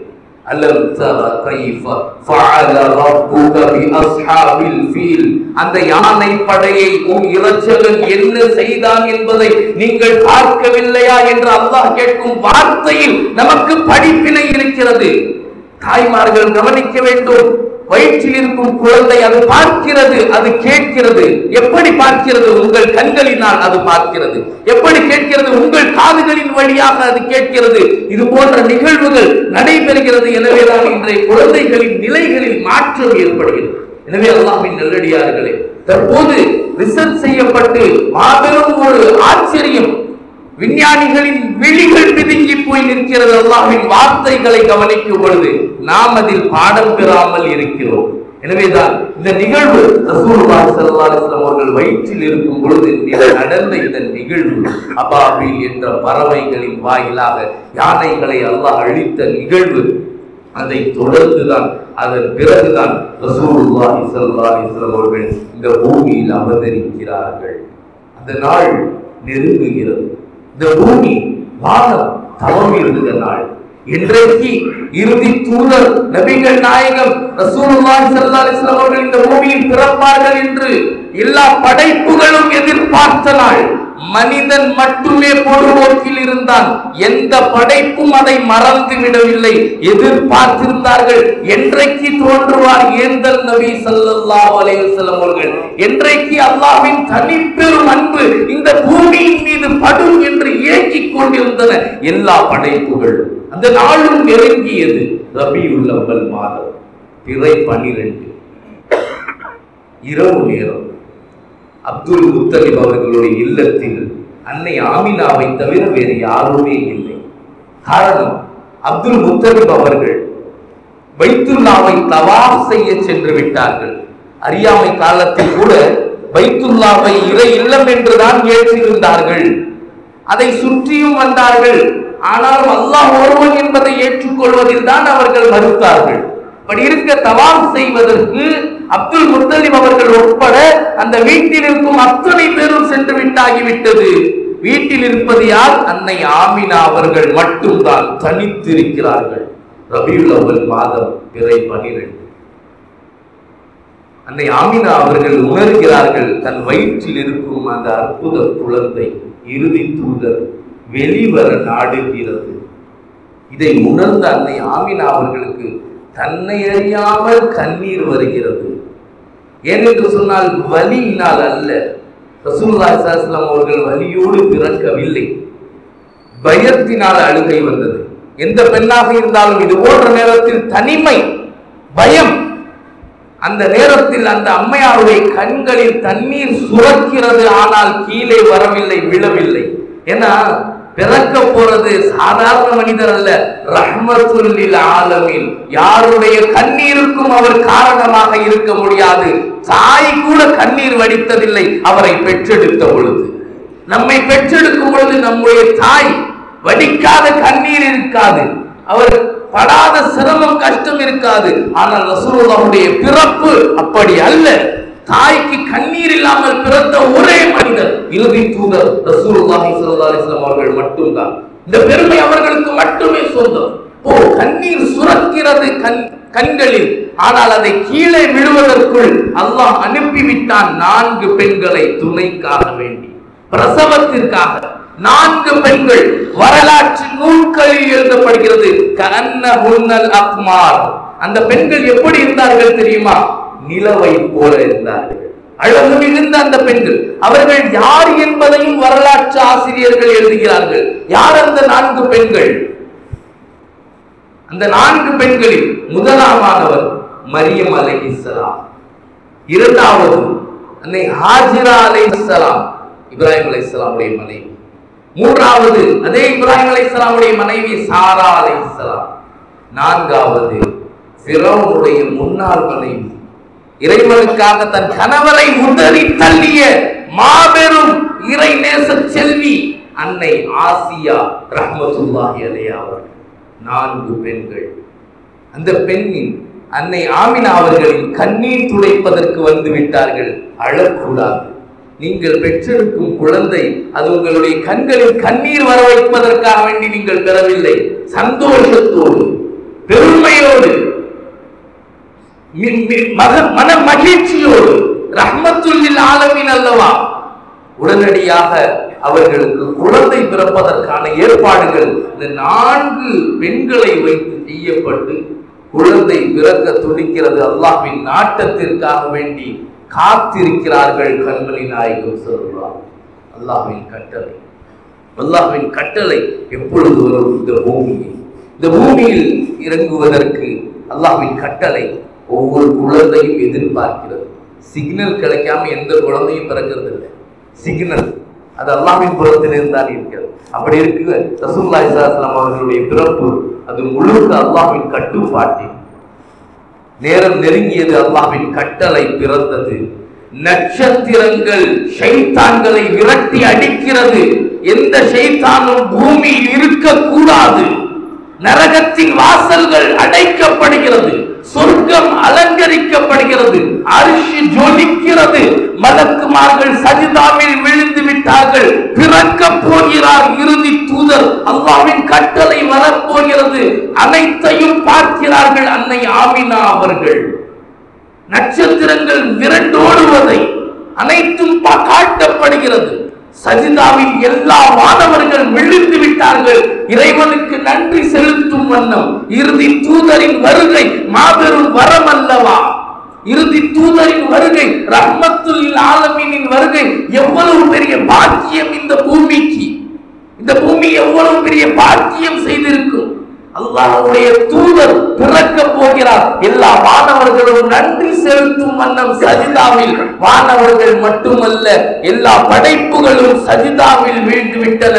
அலம் தர கைஃப ஃபஅல ரப்புக பி அஸ்ஹாபில் ஃபீல் அந்த யானை படையை உன் இரட்சகன் என்ன செய்தான் என்பதை நீங்கள் பார்க்கவில்லையா என்று அல்லாஹ் கேட்கும் வார்த்தையில் நமக்கு படிப்பினை இருக்கிறது. தாய்மார்கள் கவனிக்க வேண்டும். வயிற்றில் இருக்கும் குழந்தை அது பார்க்கிறது அது கேட்கிறது. எப்படி பார்க்கிறது? உங்கள் கண்களினால் அது பார்க்கிறது. எப்படி கேட்கிறது? உங்கள் காதுகளின் வழியாக அது கேட்கிறது. இது போன்ற நிகழ்வுகள் நடைபெறுகிறது. எனவேதான் இன்றைய குழந்தைகளின் நிலைகளில் மாற்றம் ஏற்படுகிறது. எனவே அல்லாமின் நல்லடியார்களே தற்போது ரிசர்ச் செய்யப்பட்டு மாபெரும் ஒரு ஆச்சரியம் விஞ்ஞானிகளின் விழிகள் பிதுங்கி போய் நிற்கிறது அல்லாஹின் வார்த்தைகளை கவனிக்கும் பொழுது நாம் அதில் பாடம் பெறாமல் இருக்கிறோம். எனவேதான் இந்த நிகழ்வு ரசூலுல்லாஹி ஸல்லல்லாஹு அலைஹி அவர்கள் வயிற்றில் இருக்கும் பொழுது நடந்த இந்த நிகழ்வு அபாபில் என்ற பறவைகளின் வாயிலாக யானைகளை அல்லாஹ் அழித்த நிகழ்வு அதை தொடர்ந்துதான் அதன் பிறகுதான் ரசூலுல்லாஹி ஸல்லல்லாஹு அலைஹி அவர்கள் இந்த பூமியில் அவதரிக்கிறார்கள் அந்த நாள் நெருங்குகிறது. இந்த பூமி வானம் தவம் இருந்த நாள். இன்றைக்கு இறுதி தூதர் நபிகள் நாயகம் ரசூலுல்லாஹி ஸல்லல்லாஹு அலைஹி வஸல்லம் அவர்கள் இந்த பூமியில் பிறப்பார்கள் என்று எல்லா படைப்புகளும் எதிர்பார்த்த நாள். மனிதன் மட்டுமே பொழுவோக்கில் இருந்தான். எந்த படைப்பும் அதை மறந்து விடவில்லை. எதிர்பார்த்திருந்தார்கள். என்றைக்கு தோன்றுவார் ஏந்தல் நபி சல்லா அலையுசல்லம் அவர்கள்? என்றைக்கு அல்லாவின் தனிப்பெரும் அன்பு இந்த பூமியின் மீது படும் என்று ஏங்கிக் கொண்டிருந்தன. எல்லா படைப்புகளும். அந்த நாளும் நெருங்கியது. ரபி உள்ளவர்கள் மாதம். பிறை பனிரெண்டு. இரவு நேரம். அப்துல் முத்தலிப் அவர்களுடைய இல்லத்தில் அன்னை ஆமினாவை தவிர வேறு யாருமே இல்லை. காரணம் அப்துல் முத்தலிப் அவர்கள் பைத்துல்லாவை தவாஃப் செய்ய சென்று விட்டார்கள். அறியாமை காலத்தில் கூட பைத்துல்லாவை இறை இல்லம் என்றுதான் ஏற்றிருந்தார்கள். அதை சுற்றியும் வந்தார்கள். ஆனாலும் அல்லாஹ் ஒருவன் என்பதை ஏற்றுக்கொள்வதில் தான் அவர்கள் மறுத்தார்கள். அப்படி இருக்க தவாப் செய்வதற்கு அப்துல் முத்தலிம் அவர்கள் உட்பட அந்த வீட்டில் இருக்கும் அத்தனை பேரும் சென்று விட்டாகிவிட்டது வீட்டில் இருப்பது யார் அன்னை ஆமினா அவர்கள் மட்டும்தான் தனித்திருக்கிறார்கள். ரபியுல் அவல் மாதம் பிறை பனிரெண்டு. அன்னை ஆமினா அவர்கள் உணர்கிறார்கள் தன் வயிற்றில் இருக்கும் அந்த அற்புத குழந்தை இறுதி தூதர் வெளிவர நாடுகிறது. இதை உணர்ந்த அன்னை ஆமினா அவர்களுக்கு தன்னை அறியாமல் கண்ணீர் வருகிறது. ஏனென்று சொன்னால் வலியினால் அல்ல. ரசூல்லா ஸல்லல்லாஹு அவர்கள் வலியோடு பிறக்கவில்லை. பயத்தினால் அழுகை வந்தது. எந்த பெண்ணாக இருந்தாலும் இது போன்ற நேரத்தில் தனிமை பயம் அந்த நேரத்தில் அந்த அம்மையாருடைய கண்களில் தண்ணீர் சுரக்கிறது. ஆனால் கீழே வரவில்லை விழவில்லை. ஏன்னா பிறக்க போறது சாதாரண மனிதர் அல்ல. ரஹ்மத்துல்லில் ஆலமில் யாருடைய கண்ணீருக்கும் அவர் காரணமாக இருக்க முடியாது. தாய் கூட கண்ணீர் வடித்ததில்லை அவரை பெற்றெடுத்த பொழுது. நம்மை பெற்றெடுக்கும் பொழுது நம்முடைய தாய் வடிக்காத கண்ணீர் இருக்காது. அவர் படாத சிரமம் கஷ்டம் இருக்காது. ஆனால் ரசூலுடைய பிறப்பு அப்படி அல்ல. தாய்க்கு கண்ணீர் இல்லாமல் பிறந்த ஒரே மனிதர் இறுதி தூதர் ரசூலுல்லாஹி ஸல்லல்லாஹு அலைஹி வஸல்லம் அவர்கள் மட்டும்தான். இந்த பெருமை அவர்களுக்கு மட்டுமே சொந்தம். ஓ கண்ணீர் சுரக்கிறது கண் கண்களில். ஆனால் அதை கீழே விழுவதற்குள் அல்லாஹ் அனுப்பிவிட்டான் நான்கு பெண்களை துணைக்காக வேண்டி. பிரசவத்திற்காக நான்கு பெண்கள் வரலாற்று நூல்களில் எழுதப்படுகிறது. கண்ண முன்னல் அக்மார். அந்த பெண்கள் எப்படி இருந்தார்கள் தெரியுமா? நிலவை போல இருந்தார்கள். அழகு மிகுந்த அந்த பெண்கள் அவர்கள் யார் என்பதையும் வரலாற்று ஆசிரியர்கள் எழுதுகிறார்கள். யார் அந்த நான்கு பெண்கள்? அந்த நான்கு பெண்களில் முதலாமானவர் மரியம் அலை இஸ்லாம் இரண்டாவது அன்னை ஹாஜிரா அலை இஸ்லாம் இப்ராஹிம் அலைஹிஸ்ஸலாமுடைய மனைவி. மூன்றாவது அதே இப்ராஹிம் அலைஹிஸ்ஸலாமுடைய மனைவி சாரா அலைஹிஸ்ஸலாம் நான்காவது ஃபிரௌனுடைய முன்னாள் மனைவி. இறைவனுக்காக தன் கணவரை உதறி தள்ளிய மாபெரும் இறை நேச செல்வி அன்னை ஆசியா ரஹமத்துல்லாஹி அலையா அவர்கள். நான்கு பெண்கள். அந்த பெண்ணின் அன்னை ஆமினா அவர்களின் கண்ணீர் துடைப்பதற்கு வந்து விட்டார்கள். அழக்கூடாது. நீங்கள் பெற்றெடுக்கும் குழந்தை அது உங்களுடைய கண்களில் கண்ணீர் வர வைப்பதற்காக வேண்டி நீங்கள் பெறவில்லை. சந்தோஷத்தோடு பெருமையோடு மன மகிழ்ச்சியோடு ரஹ்மத்துல்லில் ஆலமின் அல்லவா? உடனடியாக அவர்களுக்கு குழந்தை பிறப்பதற்கான ஏற்பாடுகள். இந்த நான்கு பெண்களை வைத்து செய்யப்பட்டு குழந்தை பிறக்க துடிக்கிறது அல்லாஹின் நாட்டத்திற்காக வேண்டி காத்திருக்கிறார்கள் கண்மணி நாயகம் சொல்வார் அல்லாஹின் கட்டளை. அல்லாஹின் கட்டளை எப்பொழுது வரும்? இந்த பூமியில். இந்த பூமியில் இறங்குவதற்கு அல்லாஹின் கட்டளை. ஒவ்வொரு குழந்தையும் எதிர்பார்க்கிறது. சிக்னல் கிடைக்காம எந்த குழந்தையும் பிறக்கிறது இல்லை சிக்னல் அது அல்லாமின் புறத்திலிருந்து தான் இருக்கிறது. அப்படி இருக்கு ரசூல்லா ஸல்லல்லாஹு அவர்களுடைய பிறப்பு அது முழுக்க அல்லாஹ்வின் கட்டுப்பாட்டில். நேரம் நெருங்கியது அல்லாஹ்வின் கட்டளை பிறந்தது. நட்சத்திரங்கள் ஷைத்தான்களை விரட்டி அடிக்கிறது. எந்த ஷைத்தானும் பூமியில் இருக்கக்கூடாது. நரகத்தின் வாசல்கள் அடைக்கப்படுகிறது. சொர்க்கம் அலங்கரிக்கப்படுகிறது. அரிசி ஜொலிக்கிறது. மலக்குமார்கள் சஜிதாவில் விழுந்து விட்டார்கள். பிறக்க போகிறார் இறுதி தூதர். அல்லாவின் கட்டளை வரப்போகிறது. அனைத்தையும் பார்க்கிறார்கள் அன்னை ஆமினா அவர்கள். நட்சத்திரங்கள் விரண்டோடுவதை அனைத்தும் பா- காட்டப்படுகிறது. சஜிதாவில் எல்லா மாணவர்கள் விழுந்து விட்டார்கள். இறைவனுக்கு நன்றி செலுத்தும் வண்ணம். இறுதி தூதரின் வருகை மாபெரும் வரம் அல்லவா? இறுதி தூதரின் வருகை ரஹ்மத்துல் ஆலமீனின் வருகை எவ்வளவு பெரிய பாக்கியம் இந்த பூமிக்கு? இந்த பூமி எவ்வளவு பெரிய பாக்கியம் செய்திருக்கும்? அல்லாஹுடைய தூதர் பிறக்க போகிறார். எல்லா வானவர்களும் நன்றி செலுத்தும் வண்ணம் சஜிதாவில் வானவர்கள் மட்டுமல்ல எல்லா படைப்புகளும் சஜிதாவில் வீழ்ந்து விட்டன.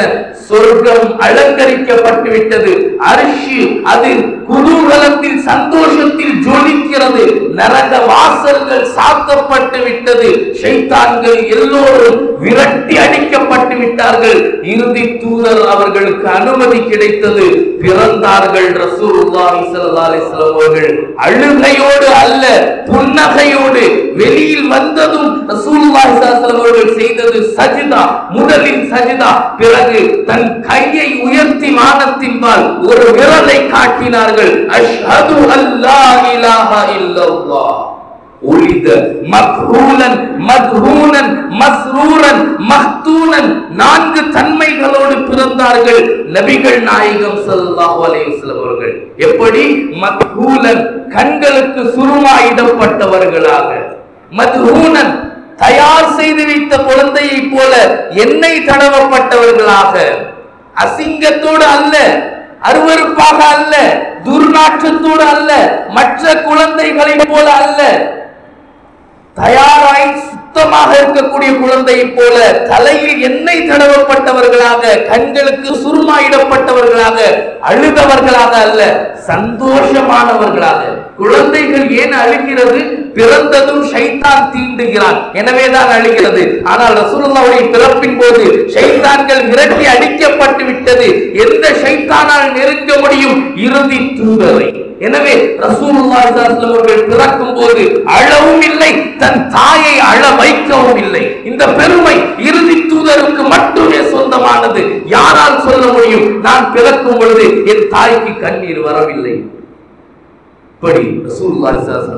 சொர்க்கம் அலங்கரிக்கப்பட்டு விட்டது அரிசி அது குதூகலத்தில் சந்தோஷத்தில் ஜொலிக்கிறது. நரக வாசல்கள் சாத்தப்பட்டு விட்டது சைத்தான்கள் எல்லோரும் விரட்டி அடிக்கப்பட்டு விட்டார்கள். இறுதி தூதர் அவர்களுக்கு அனுமதி கிடைத்தது. பிறந்தார்கள் ரசூலுல்லாஹி ஸல்லல்லாஹு அவர்கள். அழுகையோடு அல்ல புன்னகையோடு வெளியில் வந்ததும் ரசூலுல்லாஹி ஸல்லல்லாஹு அவர்கள் செய்தது சஜிதா. முதலில் சஜிதா பிறகு தன் கையை உயர்த்தி வானத்தின்பால் ஒரு விரலை காட்டினார்கள். அஷ்ஹது அல்லா இலாஹா இல்லல்லாஹ். மஸ்ரூரன் நான்கு தன்மைகளோடு பிறந்தார்கள். நபிகள் நாயகம் ஸல்லல்லாஹு அலைஹி அவர்கள். எப்படி? மக்ஹூலன் கண்களுக்கு சுருமாயிடப்பட்டவர்களாக. மதுஹூனன் தயார் செய்து வைத்த குழந்தையைப் போல எண்ணெய் தடவப்பட்டவர்களாக. அசிங்கத்தோடு அல்ல அருவருப்பாக அல்ல துர்நாற்றத்தோடு அல்ல மற்ற குழந்தைகளைப் போல அல்ல. தயாராய் சுத்தமாக இருக்கக்கூடிய குழந்தையைப் போல தலையில் எண்ணெய் தடவப்பட்டவர்களாக கண்களுக்கு சுருமாயிடப்பட்டவர்களாக அழுதவர்களாக அல்ல சந்தோஷமானவர்களாக. குழந்தைகள் ஏன் அழுகிறது? பிறந்ததும் ஷைத்தான் தீண்டுகிறான். எனவேதான் அழுகிறது. ஆனால் ரசூலுல்லாவுடைய பிறப்பின் போது ஷைத்தான்கள் விரட்டி அடிக்கப்பட்டு விட்டது. எந்த ஷைத்தானால் நெருங்க முடியும்? இறுதி தூதரை எனவே ரசூலுல்லாஹி அவர்கள் பிறக்கும் போது அழவும் இல்லை. தன் தாயை அழ வைக்கவும் இல்லை. இந்த பெருமை இறுதி தூதருக்கு மட்டுமே சொந்தமானது. யாரால் சொல்ல முடியும்? நான் பிறக்கும் பொழுது என் தாய்க்கு கண்ணீர் வரவில்லை. இப்படி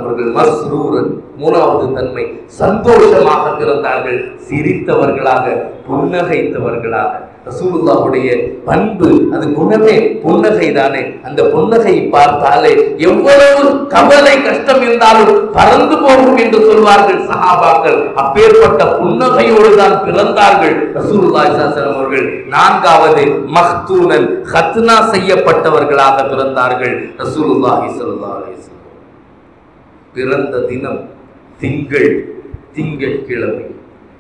அவர்கள் மஸ்ரூரன் மூணாவது தன்மை சந்தோஷமாக பிறந்தார்கள். சிரித்தவர்களாக புன்னகைத்தவர்களாக. ரசூலுல்லாவுடைய பண்பு அது குணமே புன்னகை தானே அந்த புன்னகை பார்த்தாலே எவ்வளவு கவலை கஷ்டம் இருந்தாலும் பறந்து போகும் என்று சொல்வார்கள் சகாபாக்கள் அப்பேற்பட்ட புன்னகையோடு தான் பிறந்தார்கள் ரசூலுல்லாஹி அவர்கள். நான்காவது மஹ்தூனன் ஹத்னா செய்யப்பட்டவர்களாக பிறந்தார்கள் ரசூலுல்லாஹி ஸல்லல்லாஹு பிறந்த தினம் திங்கள் திங்கள் கிழமை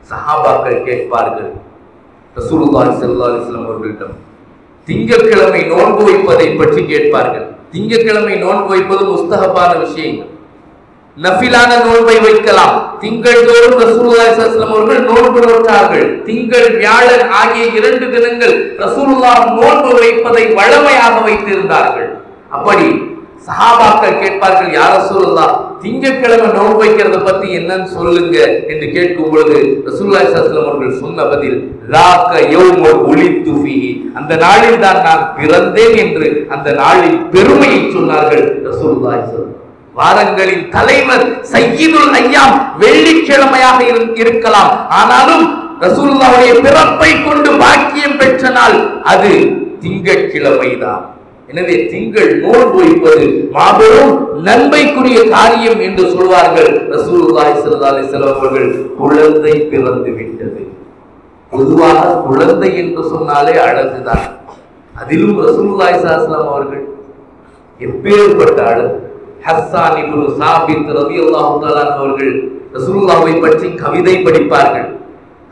சஹாபாக்கள் கேட்பார்கள் ரசூலுல்லாஹி ஸல்லல்லாஹு அலைஹி வஸல்லம் அவர்களிடம் திங்கட்கிழமை நோன்பு வைப்பதை பற்றி கேட்பார்கள். திங்கட்கிழமை நோன்பு வைப்பது முஸ்தகப்பான விஷயங்கள். நஃபிலான நோன்பை வைக்கலாம். திங்கள் தோறும் ரசூலுல்லாஹி ஸல்லல்லாஹு அலைஹி வஸல்லம் அவர்கள் நோன்பு நோற்றார்கள். திங்கள் வியாழன் ஆகிய இரண்டு தினங்கள் ரசூலுல்லாஹ் நோன்பு வைப்பதை வழமையாக வைத்திருந்தார்கள். அப்படி சஹாபாக்கள் கேட்பார்கள் யார் ரசூலுல்லாஹ் திங்கட்கிழமை நோன்பு வைக்கிறத பத்தி என்னன்னு சொல்லுங்க என்று கேட்கும் பொழுது ரசூலுல்லாஹி சாஸ்லம் அவர்கள் சொன்ன பதில் ராக்க யௌம ஒளி ஃபீஹி. அந்த நாளில் தான் நான் பிறந்தேன் என்று அந்த நாளில் பெருமையை சொன்னார்கள் ரசூலுல்லாஹி வாரங்களின் தலைவர் சையீதுல் ஐயாம் வெள்ளிக்கிழமையாக இருக்கலாம். ஆனாலும் ரசூல்லாவுடைய பிறப்பை கொண்டு பாக்கியம் பெற்ற நாள் அது திங்கட்கிழமைதான். எனவே திங்கள் நோன்பு வைப்பது மாபெரும் நன்மைக்குரிய காரியம் என்று சொல்வார்கள் ரசூலுல்லாஹி ஸல்லல்லாஹு அலைஹி அவர்கள். குழந்தை பிறந்து விட்டது. பொதுவாக குழந்தை என்று சொன்னாலே அழகுதான். அதிலும் ரசூலுல்லாஹி ஸல்லல்லாஹு அவர்கள் எப்பேற்பட்ட அழகு. ஹஸ்ஸான் இப்னு சாபித் ரலியல்லாஹு தஆலா அவர்கள் ரசூலுல்லாஹை பற்றி கவிதை படிப்பார்கள்.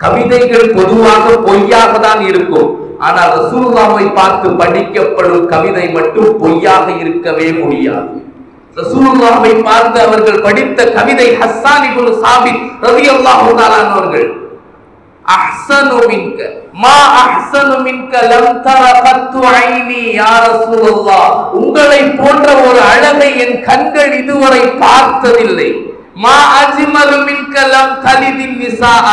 கவிதைகள் பொதுவாக பொய்யாக தான் இருக்கும். ஆனால் ரசூலுல்லாவை பார்த்து படிக்கப்படும் கவிதை மட்டும் பொய்யாக இருக்கவே முடியாது. ரசூலுல்லாவை பார்த்து அவர்கள் படித்த கவிதை ஹஸ்ஸானி இப்னு சாபித் ரலியல்லாஹு தஆலா அவர்கள் அஹ்சனு மின்க மா அஹ்சனு மின்க லம் தர கத்து ஐனி யா ரசூலுல்லாஹ். உங்களை போன்ற ஒரு அழகை என் கண்கள் இதுவரை பார்த்ததில்லை. மா அஜ்மலு மின்க தலிதின் நிசாஅ.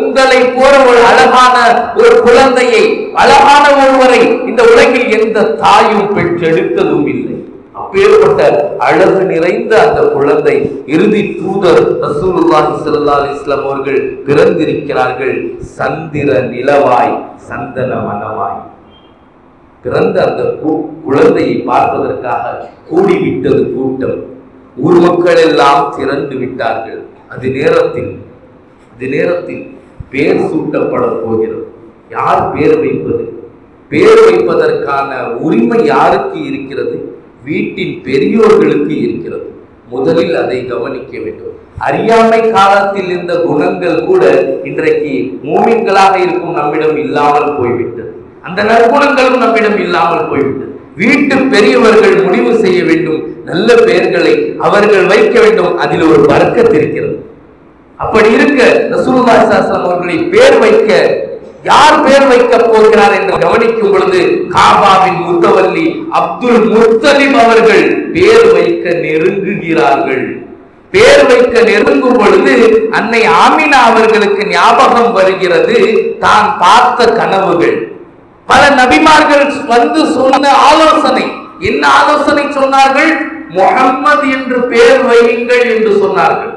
உங்களை போற ஒரு அழகான ஒரு குழந்தையை அழகான ஒருவரை இந்த உலகில் எந்த தாயும் பெற்றெடுத்ததும் இல்லை. அப்பேற்பட்ட அழகு நிறைந்த அந்த குழந்தை இறுதி தூதர் ரசூலுல்லாஹி ஸல்லல்லாஹு அலைஹி வஸல்லம் அவர்கள் பிறந்திருக்கிறார்கள். சந்திர நிலவாய் சந்தன மனவாய் பிறந்த அந்த குழந்தையை பார்ப்பதற்காக கூடிவிட்டது கூட்டம். ஊர் மக்கள் எல்லாம் திரண்டு விட்டார்கள். அது நேரத்தில் அது நேரத்தில் பேர் சூட்டப்பட போகிறது. யார் பேர் வைப்பது? பேர் வைப்பதற்கான உரிமை யாருக்கு இருக்கிறது? வீட்டின் பெரியோர்களுக்கு இருக்கிறது. முதலில் அதை கவனிக்க வேண்டும். அறியாமை காலத்தில் இருந்த குணங்கள் கூட இன்றைக்கு மூமின்களாக இருக்கும் நம்மிடம் இல்லாமல் போய்விட்டது. அந்த நற்குணங்களும் நம்மிடம் இல்லாமல் போய்விட்டது. வீட்டு பெரியவர்கள் முடிவு செய்ய வேண்டும். நல்ல பெயர்களை அவர்கள் வைக்க வேண்டும். அதில் ஒரு வர்க்கத்து இருக்கிறது. அப்படி இருக்க ரசூலுல்லாஹி ஸல்லல்லாஹு அவர்களை பேர் வைக்க யார் பேர் வைக்க போகிறார் என்று கவனிக்கும் பொழுது காபாவின் முத்தவல்லி அப்துல் முத்தலிம் அவர்கள் பேர் வைக்க நெருங்குகிறார்கள். பேர் வைக்க நெருங்கும் பொழுது அன்னை ஆமினா அவர்களுக்கு ஞாபகம் வருகிறது. தான் பார்த்த கனவுகள். பல நபிமார்கள் வந்து சொன்ன ஆலோசனை என்ன ஆலோசனை சொன்னார்கள்? முகம்மது என்று பேர் வையுங்கள் என்று சொன்னார்கள்.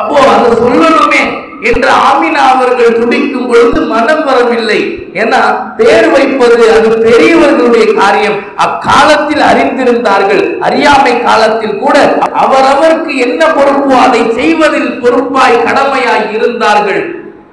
அப்போ அதை சொல்லணுமே என்று ஆமினா அவர்கள் துடிக்கும் பொழுது மனம் வரவில்லை. ஏன்னா பேர் வைப்பது அது பெரியவர்களுடைய காரியம். அக்காலத்தில் அறிந்திருந்தார்கள். அறியாமை காலத்தில் கூட அவரவருக்கு என்ன பொறுப்போ அதை செய்வதில் பொறுப்பாய் கடமையாய் இருந்தார்கள்.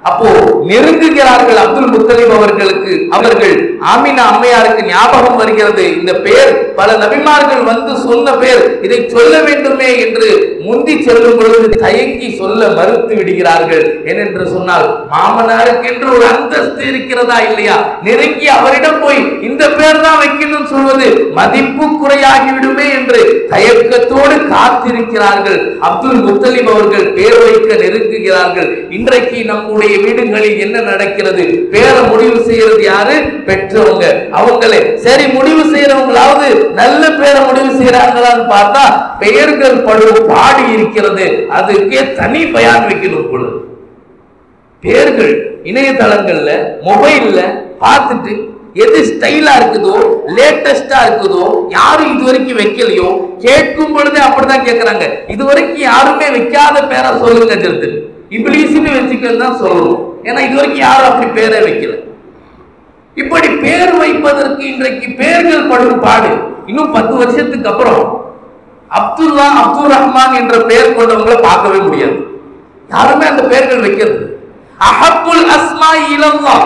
அப்போ நெருங்குகிறார்கள் அப்துல் முத்தலிப் அவர்களுக்கு அவர்கள் ஆமினா அம்மையாருக்கு ஞாபகம் வருகிறது. இந்த பெயர் பல நபிமார்கள் வந்து சொன்ன பேர் இதை சொல்ல வேண்டுமே என்று முந்தி செல்லும் பொழுது தயங்கி சொல்ல மறுத்து விடுகிறார்கள். ஏனென்று சொன்னால் மாமனாருக்கு என்று ஒரு அந்தஸ்து இருக்கிறதா இல்லையா? நெருங்கி அவரிடம் போய் இந்த பேர் தான் வைக்கணும் சொல்வது மதிப்பு குறையாகிவிடுமே என்று தயக்கத்தோடு காத்திருக்கிறார்கள். அப்துல் முத்தலிப் அவர்கள் பேர் வைக்க நெருங்குகிறார்கள். இன்றைக்கு நம்முடைய வீடுகளில் என்ன நடக்கிறது? பேரை முடிவு செய்யறது யாரு? பெற்றவங்க. அவங்களே. சரி முடிவு செய்யறவங்களாவது நல்ல பேரை முடிவு செய்யறாங்களான்னு பார்த்தா பெயர்கள் படும் பாடி இருக்கிறது. அதுக்கே தனி பயான் வைக்கணும் பொழுது பேர்கள் இணையதளங்கள்ல மொபைல்ல பார்த்துட்டு எது ஸ்டைலா இருக்குதோ லேட்டஸ்டா இருக்குதோ யாரும் இது வரைக்கும் வைக்கலையோ கேட்கும் பொழுதே அப்படிதான் கேட்கறாங்க இது வரைக்கும் யாருமே வைக்காத பேரை சொல்லுங்க சொல்லுது இப்ளீஸ்னு வச்சுக்கன்னு தான் சொல்லணும். ஏன்னா இது வரைக்கும் யாரும் அப்படி பேரே வைக்கல. இப்படி பேர் வைப்பதற்கு இன்றைக்கு பேர்கள் படும் பாடு. இன்னும் பத்து வருஷத்துக்கு அப்புறம் அப்துல்லா அப்துல் ரஹ்மான் என்ற பெயர் கொண்டவங்களை பார்க்கவே முடியாது. யாருமே அந்த பெயர்கள் வைக்கிறது அஹப்புல் அஸ்மா இலல்லா.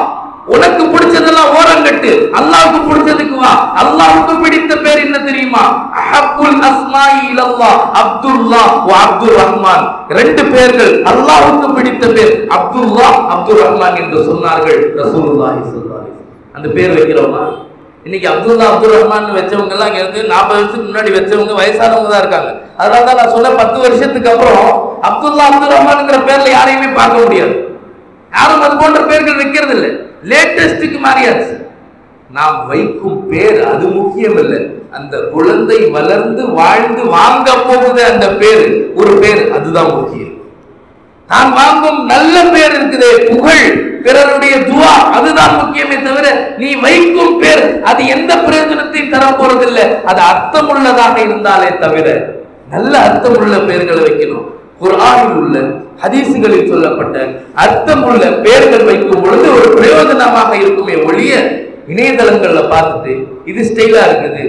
உனக்கு பிடிச்சதெல்லாம் ஓரங்கட்டு அல்லாவுக்கு பிடிச்சதுக்கு வா. அல்லாவுக்கு பிடித்த பேர் என்ன தெரியுமா? அஹப்புல் அஸ்மா இலல்லா அப்துல்லா வ அப்துல் ரஹ்மான் ரெண்டு பேர்கள் அல்லாவுக்கு பிடித்த பேர் அப்துல்லா அப்துல் ரஹ்மான் என்று சொன்னார்கள். ரசூலுல்லாஹி ஸல்லல்லாஹு அந்த பேர் வைக்கிறோமா? இன்னைக்கு அப்துல்லா அப்துல் ரஹ்மான் வச்சவங்க எல்லாம் இங்க இருந்து நாற்பது வருஷத்துக்கு முன்னாடி வச்சவங்க வயசானவங்க தான் இருக்காங்க. அதனால தான் நான் சொன்ன பத்து வருஷத்துக்கு அப்புறம் அப்துல்லா அப்துல் ரஹ்மான்ங்கிற பேர்ல யாரையுமே பார்க்க முடியாது. யாரும் அது போன்ற பேர்கள் வைக்கிறது இல்லை லேட்டஸ்டுக்கு மாறியாச்சு. நாம் வைக்கும் பேர் அது முக்கியம் இல்லை அந்த குழந்தை வளர்ந்து வாழ்ந்து வாங்க போகுது அந்த பேர். ஒரு பேர் அதுதான் முக்கியம். நான் வாங்கும் நல்ல பேர் இருக்குது புகழ் பிறருடைய துவா அதுதான் முக்கியமே தவிர நீ வைக்கும் பேர் அது எந்த பிரயோஜனத்தையும் தர போறதில்லை. அது அர்த்தமுள்ளதாக இருந்தாலே தவிர நல்ல அர்த்தமுள்ள பெயர்களை வைக்கணும். குரானில் உள்ள ஹதீசுகளில் சொல்லப்பட்ட அர்த்தமுள்ள பெயர்கள் வைக்கும் பொழுது ஒரு பிரயோஜனமாக இருக்குமே ஒழிய இணையதளங்கள்ல பார்த்துட்டு இது ஸ்டைலா இருக்குது.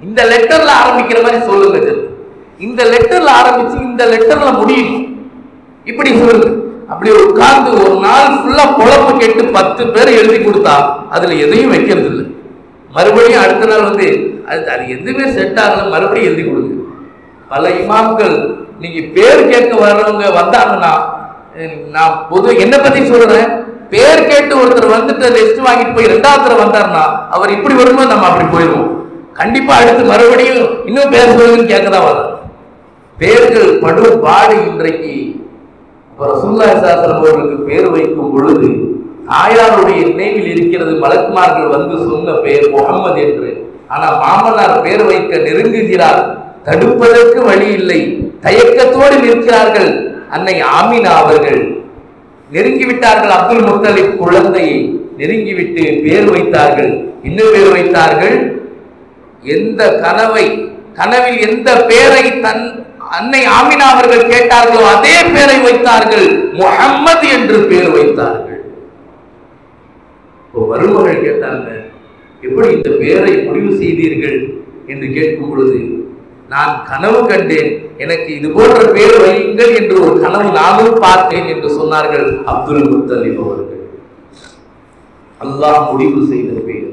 இந்த லெட்டர்ல ஆரம்பிக்கிற மாதிரி சொல்லுங்க இந்த லெட்டர்ல ஆரம்பிச்சு இந்த லெட்டர்ல முடியும் இப்படி சொல்லுங்க. அப்படி உட்கார்ந்து ஒரு நாள் ஃபுல்லா பொழப்பு கேட்டு பத்து பேர் எழுதி கொடுத்தா அதுல எதையும் வைக்கிறது இல்லை மறுபடியும் அடுத்த நாள் வந்து அது அது எதுவுமே செட் ஆகல மறுபடியும் எழுதி கொடுங்க. பல இமாம்கள் நீங்க பேர் கேட்க வர்றவங்க வந்தாங்கன்னா நான் பொது என்ன பத்தி சொல்றேன். பேர் கேட்டு ஒருத்தர் வந்துட்டு லிஸ்ட் வாங்கிட்டு போய் ரெண்டாவது தடவை அவர் இப்படி வரும்போது நம்ம அப்படி போயிடுவோம். கண்டிப்பா அடுத்து மறுபடியும் இன்னும் பேர் சொல்லுங்கன்னு கேட்கதான் வரும் பேர்கள் படும் பாடு இன்றைக்கு இப்ப சாஸ்திரம் அவர்களுக்கு பேர் வைக்கும் பொழுது தாயாருடைய நினைவில் இருக்கிறது மலக்குமார்கள் வந்து சொன்ன பெயர் முகமது என்று. ஆனா மாமனார் பேர் வைக்க நெருங்குகிறார். தடுப்பதற்கு வழி இல்லை. தயக்கத்தோடு நிற்கிறார்கள். அன்னை ஆமினா அவர்கள். நெருங்கி விட்டார்கள் அப்துல் முத்தலிப் குழந்தையை. நெருங்கிவிட்டு பேர் வைத்தார்கள். இன்னும் பேர் வைத்தார்கள்? எந்த கனவை கனவில் எந்த பேரை தன் அன்னை ஆமினா அவர்கள் கேட்டார்களோ அதே பேரை வைத்தார்கள். முஹம்மது என்று பேர் வைத்தார்கள். இப்போ மருமகள் கேட்டாங்க. எப்படி இந்த பேரை முடிவு செய்தீர்கள்? என்று கேட்கும் பொழுது நான் கனவு கண்டேன். எனக்கு இது போன்ற பேர் வையுங்கள் என்று ஒரு கனவு நானும் பார்த்தேன் என்று சொன்னார்கள் அப்துல் முத்தலிப் அவர்கள். அல்லாஹ் முடிவு செய்த பேர்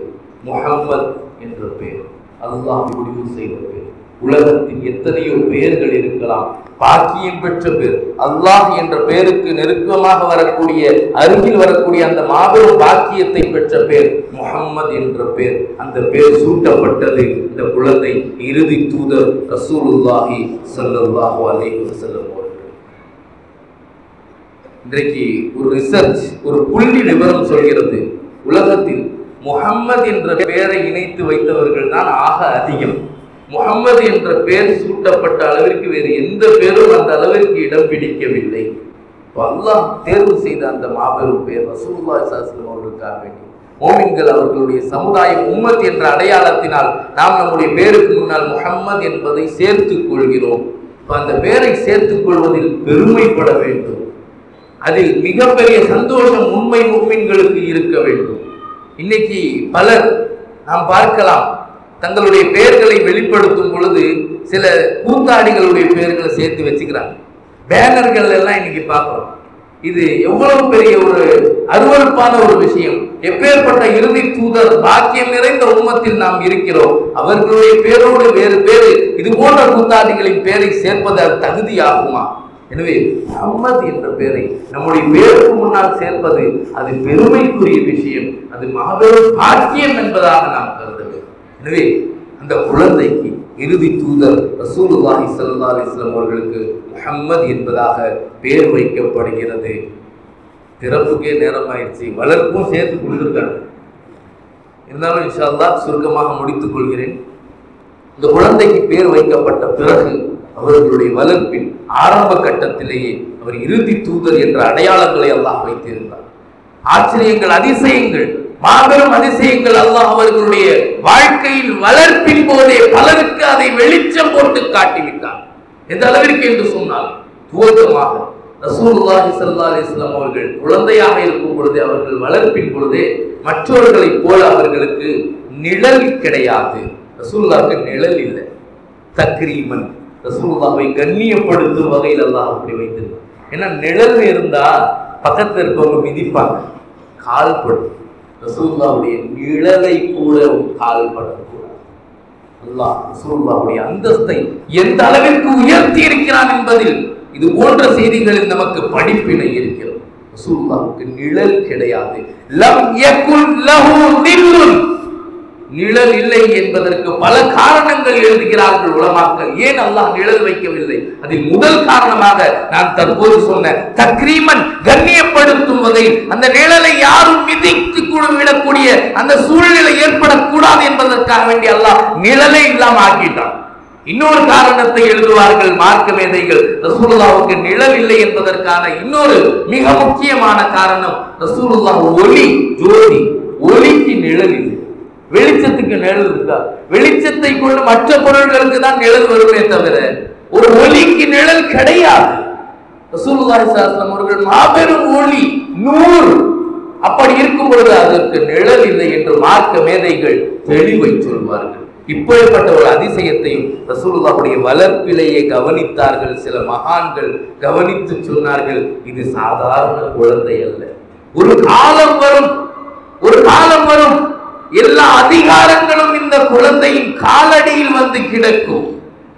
முஹம்மத் என்ற பெயர் அல்லாஹ் முடிவு செய்த பெயர் உலகத்தில் எத்தனையோ பெயர்கள் இருக்கலாம். பாக்கியம் பெற்ற பேர். அல்லாஹ் என்ற பெயருக்கு நெருக்கமாக வரக்கூடிய அருகில் வரக்கூடிய அந்த மாபெரும் பாக்கியத்தை பெற்ற பேர் முகம்மது என்ற பேர். அந்த பேர் சூட்டப்பட்டது. இந்த குழந்தை இறுதி தூதர் ரசூலுல்லாஹி ஸல்லல்லாஹு அலைஹி வஸல்லம் இன்றைக்கு ஒரு ரிசர்ச் ஒரு புள்ளி விவரம் சொல்கிறது. உலகத்தில் முகம்மது என்ற பெயரை இணைத்து வைத்தவர்கள் தான் ஆக அதிகம். முகம்மது என்ற பெயர் சூட்டப்பட்ட அளவிற்கு வேறு எந்த பேரும் அந்த அளவிற்கு இடம் பிடிக்கவில்லை. அல்லாஹ் தேர்வு செய்த அந்த மாபெரும் பெயர் ரசூலுல்லாஹி சாஸ்திரம் அவர்களுக்காக வேண்டி. மோமின்கள் அவர்களுடைய சமுதாயம் உம்மத் என்ற அடையாளத்தினால் நாம் நம்முடைய பேருக்கு முன்னால் முகம்மது என்பதை சேர்த்துக் கொள்கிறோம். அந்த பேரை சேர்த்துக் கொள்வதில் பெருமைப்பட வேண்டும். அதில் மிகப்பெரிய சந்தோஷம் உண்மை முக்மின்களுக்கு இருக்க வேண்டும். இன்னைக்கு பலர் நாம் பார்க்கலாம். தங்களுடைய பெயர்களை வெளிப்படுத்தும் பொழுது சில கூத்தாடிகளுடைய பெயர்களை சேர்த்து வச்சுக்கிறாங்க. பேனர்கள் எல்லாம் இன்னைக்கு பார்க்குறோம். இது எவ்வளவு பெரிய ஒரு அருவருப்பான ஒரு விஷயம். எப்பேற்பட்ட இறுதி தூதர் பாக்கியம் நிறைந்த உண்மத்தில் நாம் இருக்கிறோம். அவர்களுடைய பேரோடு வேறு பேரு இது போன்ற கூத்தாடிகளின் பெயரை சேர்ப்பது அது தகுதியாகுமா? எனவே முகம்மது என்ற பெயரை நம்முடைய பேருக்கு முன்னால் சேர்ப்பது அது பெருமைக்குரிய விஷயம். அது மாபெரும் பாக்கியம் என்பதாக நாம் கருத வேண்டும். எனவே அந்த குழந்தைக்கு இறுதி தூதர் ரசூலுல்லாஹி சல்லா அலிஸ்லாம் அவர்களுக்கு முஹம்மது என்பதாக பெயர் வைக்கப்படுகிறது. பிறப்புக்கே நேரம் ஆயிடுச்சு வளர்ப்பும் சேர்த்து கொடுத்துருக்காங்க. இருந்தாலும் இன்ஷா சுருக்கமாக முடித்துக் கொள்கிறேன். இந்த குழந்தைக்கு பேர் வைக்கப்பட்ட பிறகு அவர்களுடைய வளர்ப்பின் ஆரம்ப கட்டத்திலேயே அவர் இறுதி தூதர் என்ற அடையாளங்களை அல்லாஹ் வைத்திருந்தார். ஆச்சரியங்கள் அதிசயங்கள் மாபெரும் அதிசயங்கள் அல்லாஹ் அவர்களுடைய வாழ்க்கையில் வளர்ப்பின் போதே பலருக்கு அதை வெளிச்சம் போட்டு காட்டிவிட்டார். எந்த அளவிற்கு என்று சொன்னால் துவக்கமாக ரசூலுல்லாஹி ஸல்லல்லாஹு அலிஸ்லாம் அவர்கள் குழந்தையாக இருக்கும் பொழுதே அவர்கள் வளர்ப்பின் பொழுதே மற்றவர்களைப் போல அவர்களுக்கு நிழல் கிடையாது. ரசூல்லாவுக்கு நிழல் இல்லை. தக்ரீமன். ரசூல்லாவை கண்ணியப்படுத்தும் வகையில் அல்லாஹ் அப்படி வைத்திருந்தார் ஏன்னா நிழல் இருந்தால் பக்கத்தில் இருக்கவங்க மிதிப்பாங்க. கால் படும். ரசூல்லாவுடைய நிழலை கூட கால் படக்கூடாது. அல்லாஹ் அந்தஸ்தை எந்த அளவிற்கு உயர்த்தி இருக்கிறான் என்பதில் இது போன்ற செய்திகளில் நமக்கு படிப்பினை இருக்கிறது. ரசூல்லாவுக்கு நிழல் கிடையாது. லம் யகுல் லஹு நில்லுன். நிழல் இல்லை என்பதற்கு பல காரணங்கள் எழுதுகிறார்கள் உலமாக்கள். ஏன் அல்லாஹ் நிழல் வைக்கவில்லை? அதில் முதல் காரணமாக நான் தற்போது சொன்ன தக்ரீமன் கண்ணியப்படுத்தும் வகையில் அந்த நிழலை யாரும் மிதித்து கூட விடக்கூடிய அந்த சூழ்நிலை ஏற்படக்கூடாது என்பதற்காக வேண்டி அல்லாஹ் நிழலை இல்லாம ஆக்கிட்டான். இன்னொரு காரணத்தை எழுதுவார்கள் மார்க்க மேதைகள் ரசூலுல்லாவுக்கு நிழல் இல்லை என்பதற்கான இன்னொரு மிக முக்கியமான காரணம் ரசூலுல்லா ஒளி ஜோதி. ஒளிக்கு நிழல் இல்லை. வெளிச்சத்துக்கு நிழல் இருக்கா? வெளிச்சத்தை கொண்டு மற்ற பொருள்களுக்கு தான் நிழல் வருமே தவிர ஒரு ஒளிக்கு நிழல் கிடையாது. ரசூலுல்லாஹி சாஸ்திரம் அவர்கள் மாபெரும் ஒளி நூறு அப்படி இருக்கும் பொழுது அதற்கு நிழல் இல்லை என்று மார்க்க மேதைகள் தெளிவை சொல்வார்கள். இப்படிப்பட்ட ஒரு அதிசயத்தையும் ரசூலுல்லாவுடைய வளர்ப்பிலேயே கவனித்தார்கள். சில மகான்கள் கவனித்து சொன்னார்கள் இது சாதாரண குழந்தை அல்ல. ஒரு காலம் வரும் ஒரு காலம் வரும். எல்லா அதிகாரங்களும் இந்த குழந்தையின் காலடியில் வந்து கிடக்கும்.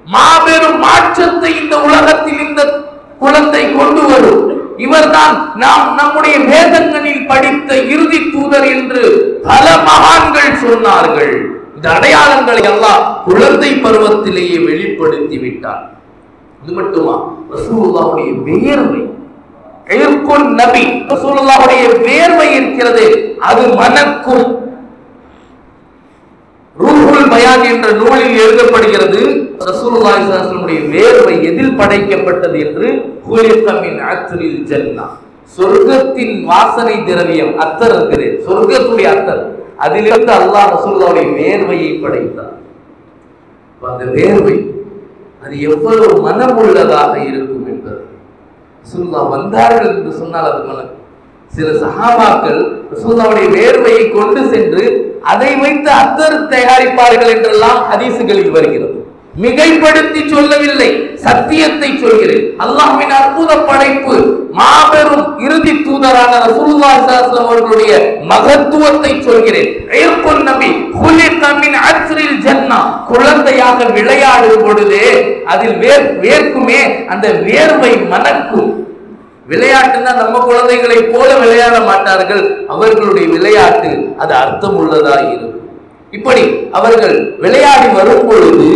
மாபெரும் மாற்றத்தை இந்த உலகத்தில் இந்த குழந்தை கொண்டு வரும். இவர்தான் நாம் நம்முடைய வேதங்களில் படித்த இறுதி தூதர் என்று பல மகான்கள் சொன்னார்கள். இந்த அடையாளங்களை எல்லாம் குழந்தை பருவத்திலேயே வெளிப்படுத்தி விட்டார் இது மட்டுமா? ரசூலுல்லாவுடைய வேர்வை. எதிர்கொள் நபி ரசூலுல்லாவுடைய வேர்வை இருக்கிறது. அது மனக்கும் ரூஹுல் என்ற நூலில் எழுதப்படுகிறது ரசூலுல்லாஹி வேர்வை எதில் படைக்கப்பட்டது என்று ஜன்னா. சொர்க்கத்தின் வாசனை திரவியம் அத்தர் இருக்குது சொர்க்கத்துடைய அத்தர். அதிலிருந்து அல்லாஹ் ரசூல்லாவுடைய வேர்வையை படைத்தார். அந்த வேர்வை அது எவ்வளவு மனமுள்ளதாக இருக்கும் என்பது. ரசூல்லா வந்தார்கள் என்று சொன்னால் அது மன சில சஹாபாக்கள் சூதாவுடைய வேர்வையை கொண்டு சென்று அதை வைத்து அத்தர் தயாரிப்பார்கள் என்றெல்லாம் ஹதீசுகளில் வருகிறது. மிகைப்படுத்தி சொல்லவில்லை சத்தியத்தை சொல்கிறேன். அல்லாஹின் அற்புத படைப்பு மாபெரும் இறுதி தூதரான ரசூலுல்லாஹி ஸல்லல்லாஹு அவர்களுடைய மகத்துவத்தை சொல்கிறேன். ஐயப்பன் நபி குலிக மின் அஸ்ரில் ஜன்னா குழந்தையாக விளையாடும் பொழுது அதில் வேர் வேர்க்குமே அந்த வேர்வை மணக்கும் விளையாட்டுன்னா நம்ம குழந்தைகளை போல விளையாட மாட்டார்கள். அவர்களுடைய விளையாட்டு அது அர்த்தம் உள்ளதாக இருக்கும். இப்படி அவர்கள் விளையாடி வரும் பொழுது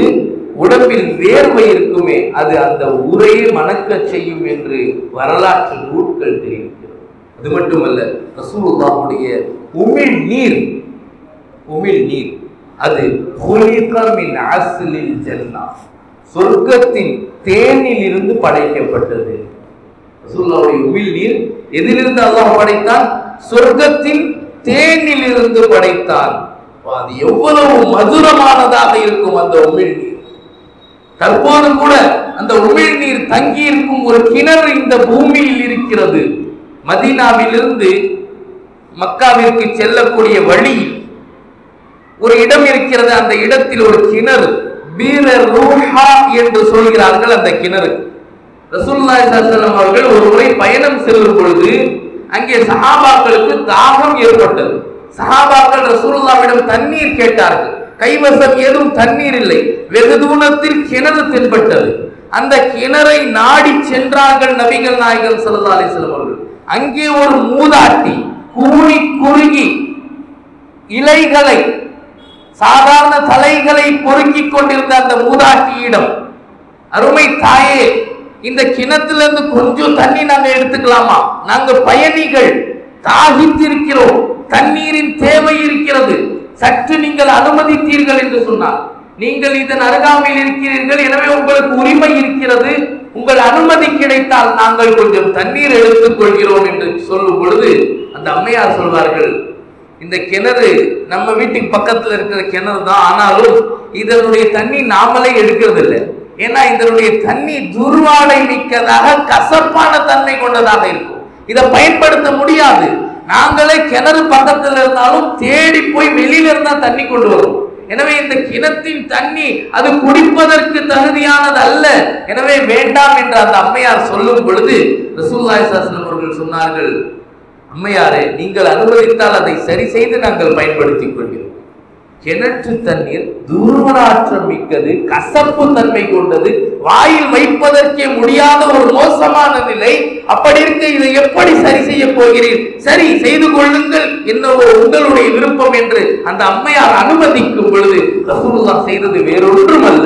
உடம்பில் வேர்வை இருக்குமே அது அந்த உரையை மணக்கச் செய்யும் என்று வரலாற்று நூல்கள் தெரிவிக்கிறது. அது மட்டுமல்ல ரசூலுல்லாஹுடைய உமிழ் நீர் உமிழ் நீர் அது ஹுலிகமின் அஸ்லில் ஜன்னா சொர்க்கத்தின் தேனில் இருந்து படைக்கப்பட்டது. ரசூல்லாவுடைய உமிழ் நீர் எதிலிருந்து அல்லாஹ் படைத்தான்? சொர்க்கத்தின் தேனில் இருந்து படைத்தான் அது எவ்வளவு மதுரமானதாக இருக்கும் அந்த உமிழ் நீர். தற்போது கூட அந்த உமிழ் நீர் தங்கி இருக்கும் ஒரு கிணறு இந்த பூமியில் இருக்கிறது. மதீனாவிலிருந்து மக்காவிற்கு செல்லக்கூடிய வழி ஒரு இடம் இருக்கிறது. அந்த இடத்தில் ஒரு கிணறு. வீரர் என்று சொல்கிறார்கள் அந்த கிணறு. ரசூல்லாய் ஸல்லல்லாஹு அவர்கள் ஒரு முறை பயணம் செல்லும் பொழுது அங்கே சஹாபாக்களுக்கு தாகம் ஏற்பட்டது. சஹாபாக்கள் ரசூல்லாவிடம் தண்ணீர் கேட்டார்கள். கைவசம் ஏதும் தண்ணீர் இல்லை. வெகு தூரத்தில் கிணறு தென்பட்டது. அந்த கிணறை நாடி சென்றார்கள் நபிகள் நாயகன் சல்லா அலைஹி அவர்கள். அங்கே ஒரு மூதாட்டி கூனி குறுகி இலைகளை சாதாரண தலைகளை பொறுக்கிக் கொண்டிருந்த அந்த மூதாட்டியிடம் அருமை தாயே இந்த கிணத்திலிருந்து கொஞ்சம் தண்ணி நாங்க எடுத்துக்கலாமா? நாங்க பயணிகள் தாகித்திருக்கிறோம். தண்ணீரின் தேவை இருக்கிறது. சற்று நீங்கள் அனுமதித்தீர்கள் என்று சொன்னார். நீங்கள் இதன் அருகாமையில் இருக்கிறீர்கள். எனவே உங்களுக்கு உரிமை இருக்கிறது. உங்கள் அனுமதி கிடைத்தால் நாங்கள் கொஞ்சம் தண்ணீர் எடுத்துக் கொள்கிறோம் என்று சொல்லும் பொழுது அந்த அம்மையார் சொல்வார்கள் இந்த கிணறு நம்ம வீட்டுக்கு பக்கத்தில் இருக்கிற கிணறு தான். ஆனாலும் இதனுடைய தண்ணி நாமளே எடுக்கிறது இல்லை ஏன்னா இதனுடைய தண்ணி துர்வாடை மிக்கதாக கசப்பான தன்மை கொண்டதாக இருக்கும். இதை பயன்படுத்த முடியாது. நாங்களே கிணறு பக்கத்தில் இருந்தாலும் தேடி போய் வெளியில இருந்தா தண்ணி கொண்டு வரும். எனவே இந்த கிணத்தின் தண்ணி அது குடிப்பதற்கு தகுதியானது அல்ல. எனவே வேண்டாம் என்று அந்த அம்மையார் சொல்லும் பொழுது ரசூல்லாய் சாஸ்திரம் அவர்கள் சொன்னார்கள் அம்மையாரே நீங்கள் அனுமதித்தால் அதை சரி செய்து நாங்கள் பயன்படுத்திக் கொள்கிறோம். கிணற்று தண்ணீர் துர்வனாற்றம் மிக்கது கசப்பு தன்மை கொண்டது வாயில் வைப்பதற்கே முடியாத ஒரு மோசமான நிலை. அப்படி இருக்க இதை எப்படி சரி செய்ய போகிறீர்? சரி செய்து கொள்ளுங்கள் என்னவோ உங்களுடைய விருப்பம் என்று அந்த அம்மையார் அனுமதிக்கும் பொழுது ரசூலுல்லா செய்தது வேறொன்றும் அல்ல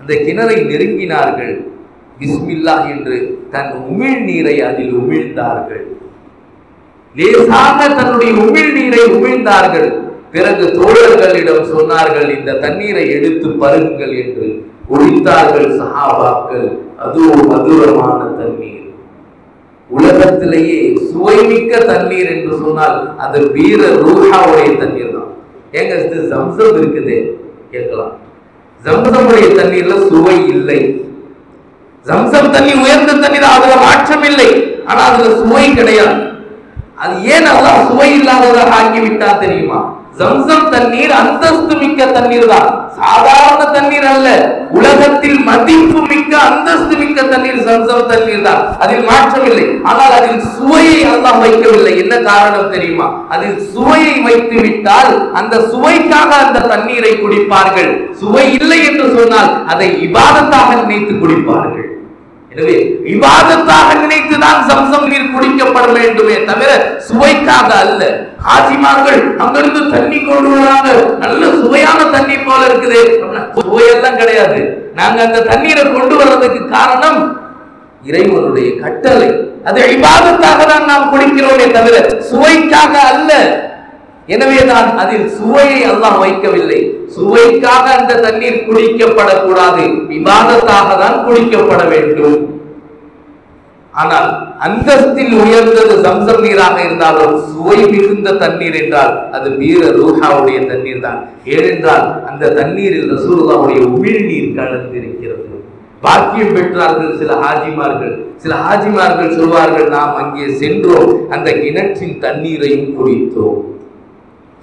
அந்த கிணறை நெருங்கினார்கள். பிஸ்மில்லா என்று தன் உமிழ் நீரை அதில் உமிழ்ந்தார்கள். லேசாக தன்னுடைய உமிழ் நீரை உமிழ்ந்தார்கள். பிறகு தோழர்களிடம் சொன்னார்கள் இந்த தண்ணீரை எடுத்து பருகுங்கள் என்று குடித்தார்கள் சஹாபாக்கள். அதுவும் மதுரமான தண்ணீர். உலகத்திலேயே சுவைமிக்க தண்ணீர் என்று சொன்னால் அது வீர ரூஹாவுடைய தண்ணீர் தான். ஏங்க இது ஜம்சம் இருக்குதே? கேட்கலாம். ஜம்சமுடைய தண்ணீர்ல சுவை இல்லை. ஜம்சம் தண்ணி உயர்ந்த தண்ணீர் அதுல மாற்றம் இல்லை. ஆனா அதுல சுவை கிடையாது. அது ஏன் அல்லாஹ் சுவை இல்லாததாக ஆக்கிவிட்டா தெரியுமா? ஜம்சம் தண்ணீர் அந்தஸ்து மிக்க தண்ணீர் தான். சாதாரண தண்ணீர் அல்ல உலகத்தில் மதிப்பு மிக்க அந்தஸ்து மிக்க தண்ணீர் ஜம்சம் தண்ணீர் தான். அதில் மாற்றமில்லை. ஆனால் அதில் சுவையை அல்லாஹ் வைக்கவில்லை. என்ன காரணம் தெரியுமா? அதில் சுவையை வைத்து விட்டால் அந்த சுவைக்காக அந்த தண்ணீரை குடிப்பார்கள். சுவை இல்லை என்று சொன்னால் அதை இபாதத்தாக நினைத்து குடிப்பார்கள். எனவே விவாதத்தாக நினைத்துதான் சம்சம் நீர் குடிக்கப்பட வேண்டுமே தவிர சுவைக்காக அல்ல. ஆசிமார்கள் அங்கிருந்து தண்ணி கொண்டு வராங்க. நல்ல சுவையான தண்ணி போல இருக்குது. சுவையெல்லாம் கிடையாது. நாங்க அந்த தண்ணீரை கொண்டு வர்றதுக்கு காரணம் இறைவனுடைய கட்டளை. அது இபாதத்தாக தான் நாம் குடிக்கிறோமே தவிர சுவைக்காக அல்ல. எனவேதான் அதில் சுவையை அல்லாஹ் வைக்கவில்லை. சுவைக்காக அந்த தண்ணீர் குடிக்கப்படக்கூடாது. விவாதத்தாக தான் குடிக்கப்பட வேண்டும். ஆனால் அந்தஸ்தில் உயர்ந்தது சம்சம் நீராக இருந்தாலும் சுவை மிகுந்த தண்ணீர் என்றால் அது வீர ரூஹாவுடைய தண்ணீர் தான். ஏனென்றால் அந்த தண்ணீரில் ரசூலுல்லாவுடைய உமிழ்நீர் கலந்திருக்கிறது. பாக்கியம் பெற்றார்கள் சில ஹாஜிமார்கள். சில ஹாஜிமார்கள் சொல்வார்கள் நாம் அங்கே சென்றோம் அந்த கிணற்றின் தண்ணீரையும் குடித்தோம்.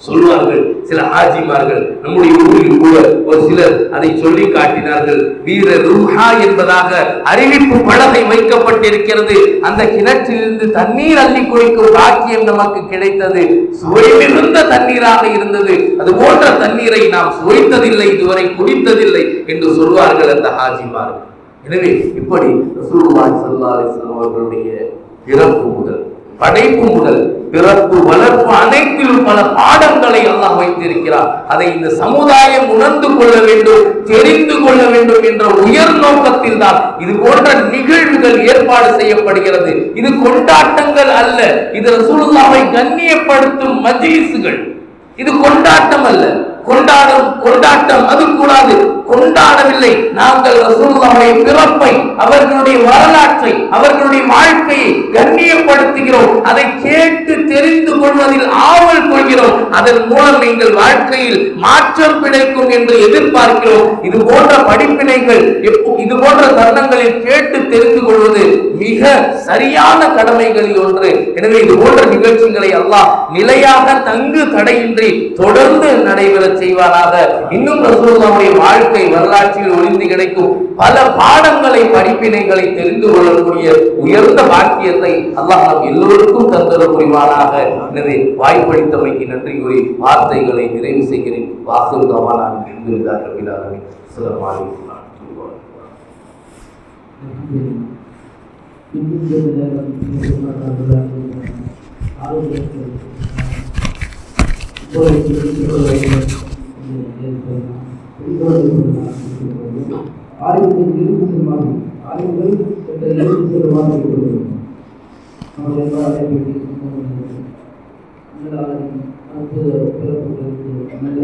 சொல்வார்கள் சில ஹாஜிமார்கள் நம்முடைய ஊரில் கூட ஒரு சிலர் அதை சொல்லி காட்டினார்கள். வீர ரூஹா என்பதாக அறிவிப்பு பலகை வைக்கப்பட்டிருக்கிறது. அந்த கிணற்றிலிருந்து தண்ணீர் அள்ளி குடிக்கும் பாக்கியம் நமக்கு கிடைத்தது. சுவை மிகுந்த தண்ணீராக இருந்தது. அது போன்ற தண்ணீரை நாம் சுவைத்ததில்லை இதுவரை குடித்ததில்லை என்று சொல்வார்கள் அந்த ஹாஜிமார்கள் எனவே இப்படி ரசூலுல்லாஹி ஸல்லல்லாஹு அவர்களுடைய பிறப்பு முதல் படைப்பு முதல் பிறப்பு வளர்ப்பு பல பாடங்களை எல்லாம் வைத்திருக்கிறார். அதை இந்த சமுதாயம் உணர்ந்து கொள்ள வேண்டும் தெரிந்து கொள்ள வேண்டும் என்ற உயர் நோக்கத்தில் தான் இது போன்ற நிகழ்வுகள் ஏற்பாடு செய்யப்படுகிறது. இது கொண்டாட்டங்கள் அல்ல. இது ரசூலுல்லாவை கண்ணியப்படுத்தும் மஜீசுகள் இது கொண்டாட்டம் அல்ல. கொண்டாடும் கொண்டாட்டம் அது கூடாது. கொண்டாடவில்லை. நாங்கள் ரசூலுல்லாஹுடைய பிறப்பை அவர்களுடைய வரலாற்றை அவர்களுடைய வாழ்க்கையை கண்ணியப்படுத்துகிறோம். அதை கேட்டு தெரிந்து கொள்வதில் ஆவல் கொள்கிறோம். அதன் மூலம் எங்கள் வாழ்க்கையில் மாற்றம் கிடைக்கும் என்று எதிர்பார்க்கிறோம். இது போன்ற படிப்பினைகள் இது போன்ற தருணங்களில் கேட்டு தெரிந்து கொள்வது மிக சரியான கடமைகளில் ஒன்று. எனவே இது போன்ற நிகழ்ச்சிகளை அல்லாஹ் நிலையாக தங்கு தடையின்றி தொடர்ந்து நடைபெற செய்வாராக இன்னும் ரசூலுல்லாஹுடைய வாழ்க்கை வாழ்க்கை வரலாற்றில் ஒளிந்து கிடைக்கும் பல பாடங்களை படிப்பினைகளை தெரிந்து கொள்ளக்கூடிய உயர்ந்த பாக்கியத்தை அல்லாஹ் நம் எல்லோருக்கும் தந்தர புரிவானாக. எனவே வாய்ப்பளித்தமைக்கு நன்றி கூறி வார்த்தைகளை நிறைவு செய்கிறேன். வாசல் ஆயிரத்தி இருபத்தி சதமாக ஆயிரத்தி இருபத்தி சதமாக இருக்கிறது நம்முடைய அடுத்து பிறப்புகளுக்கு நல்ல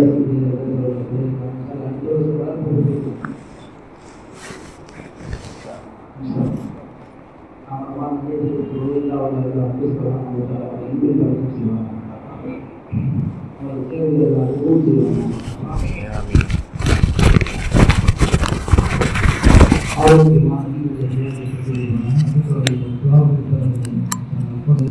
செய்வாங்க 超,여기막내기로얘기 했.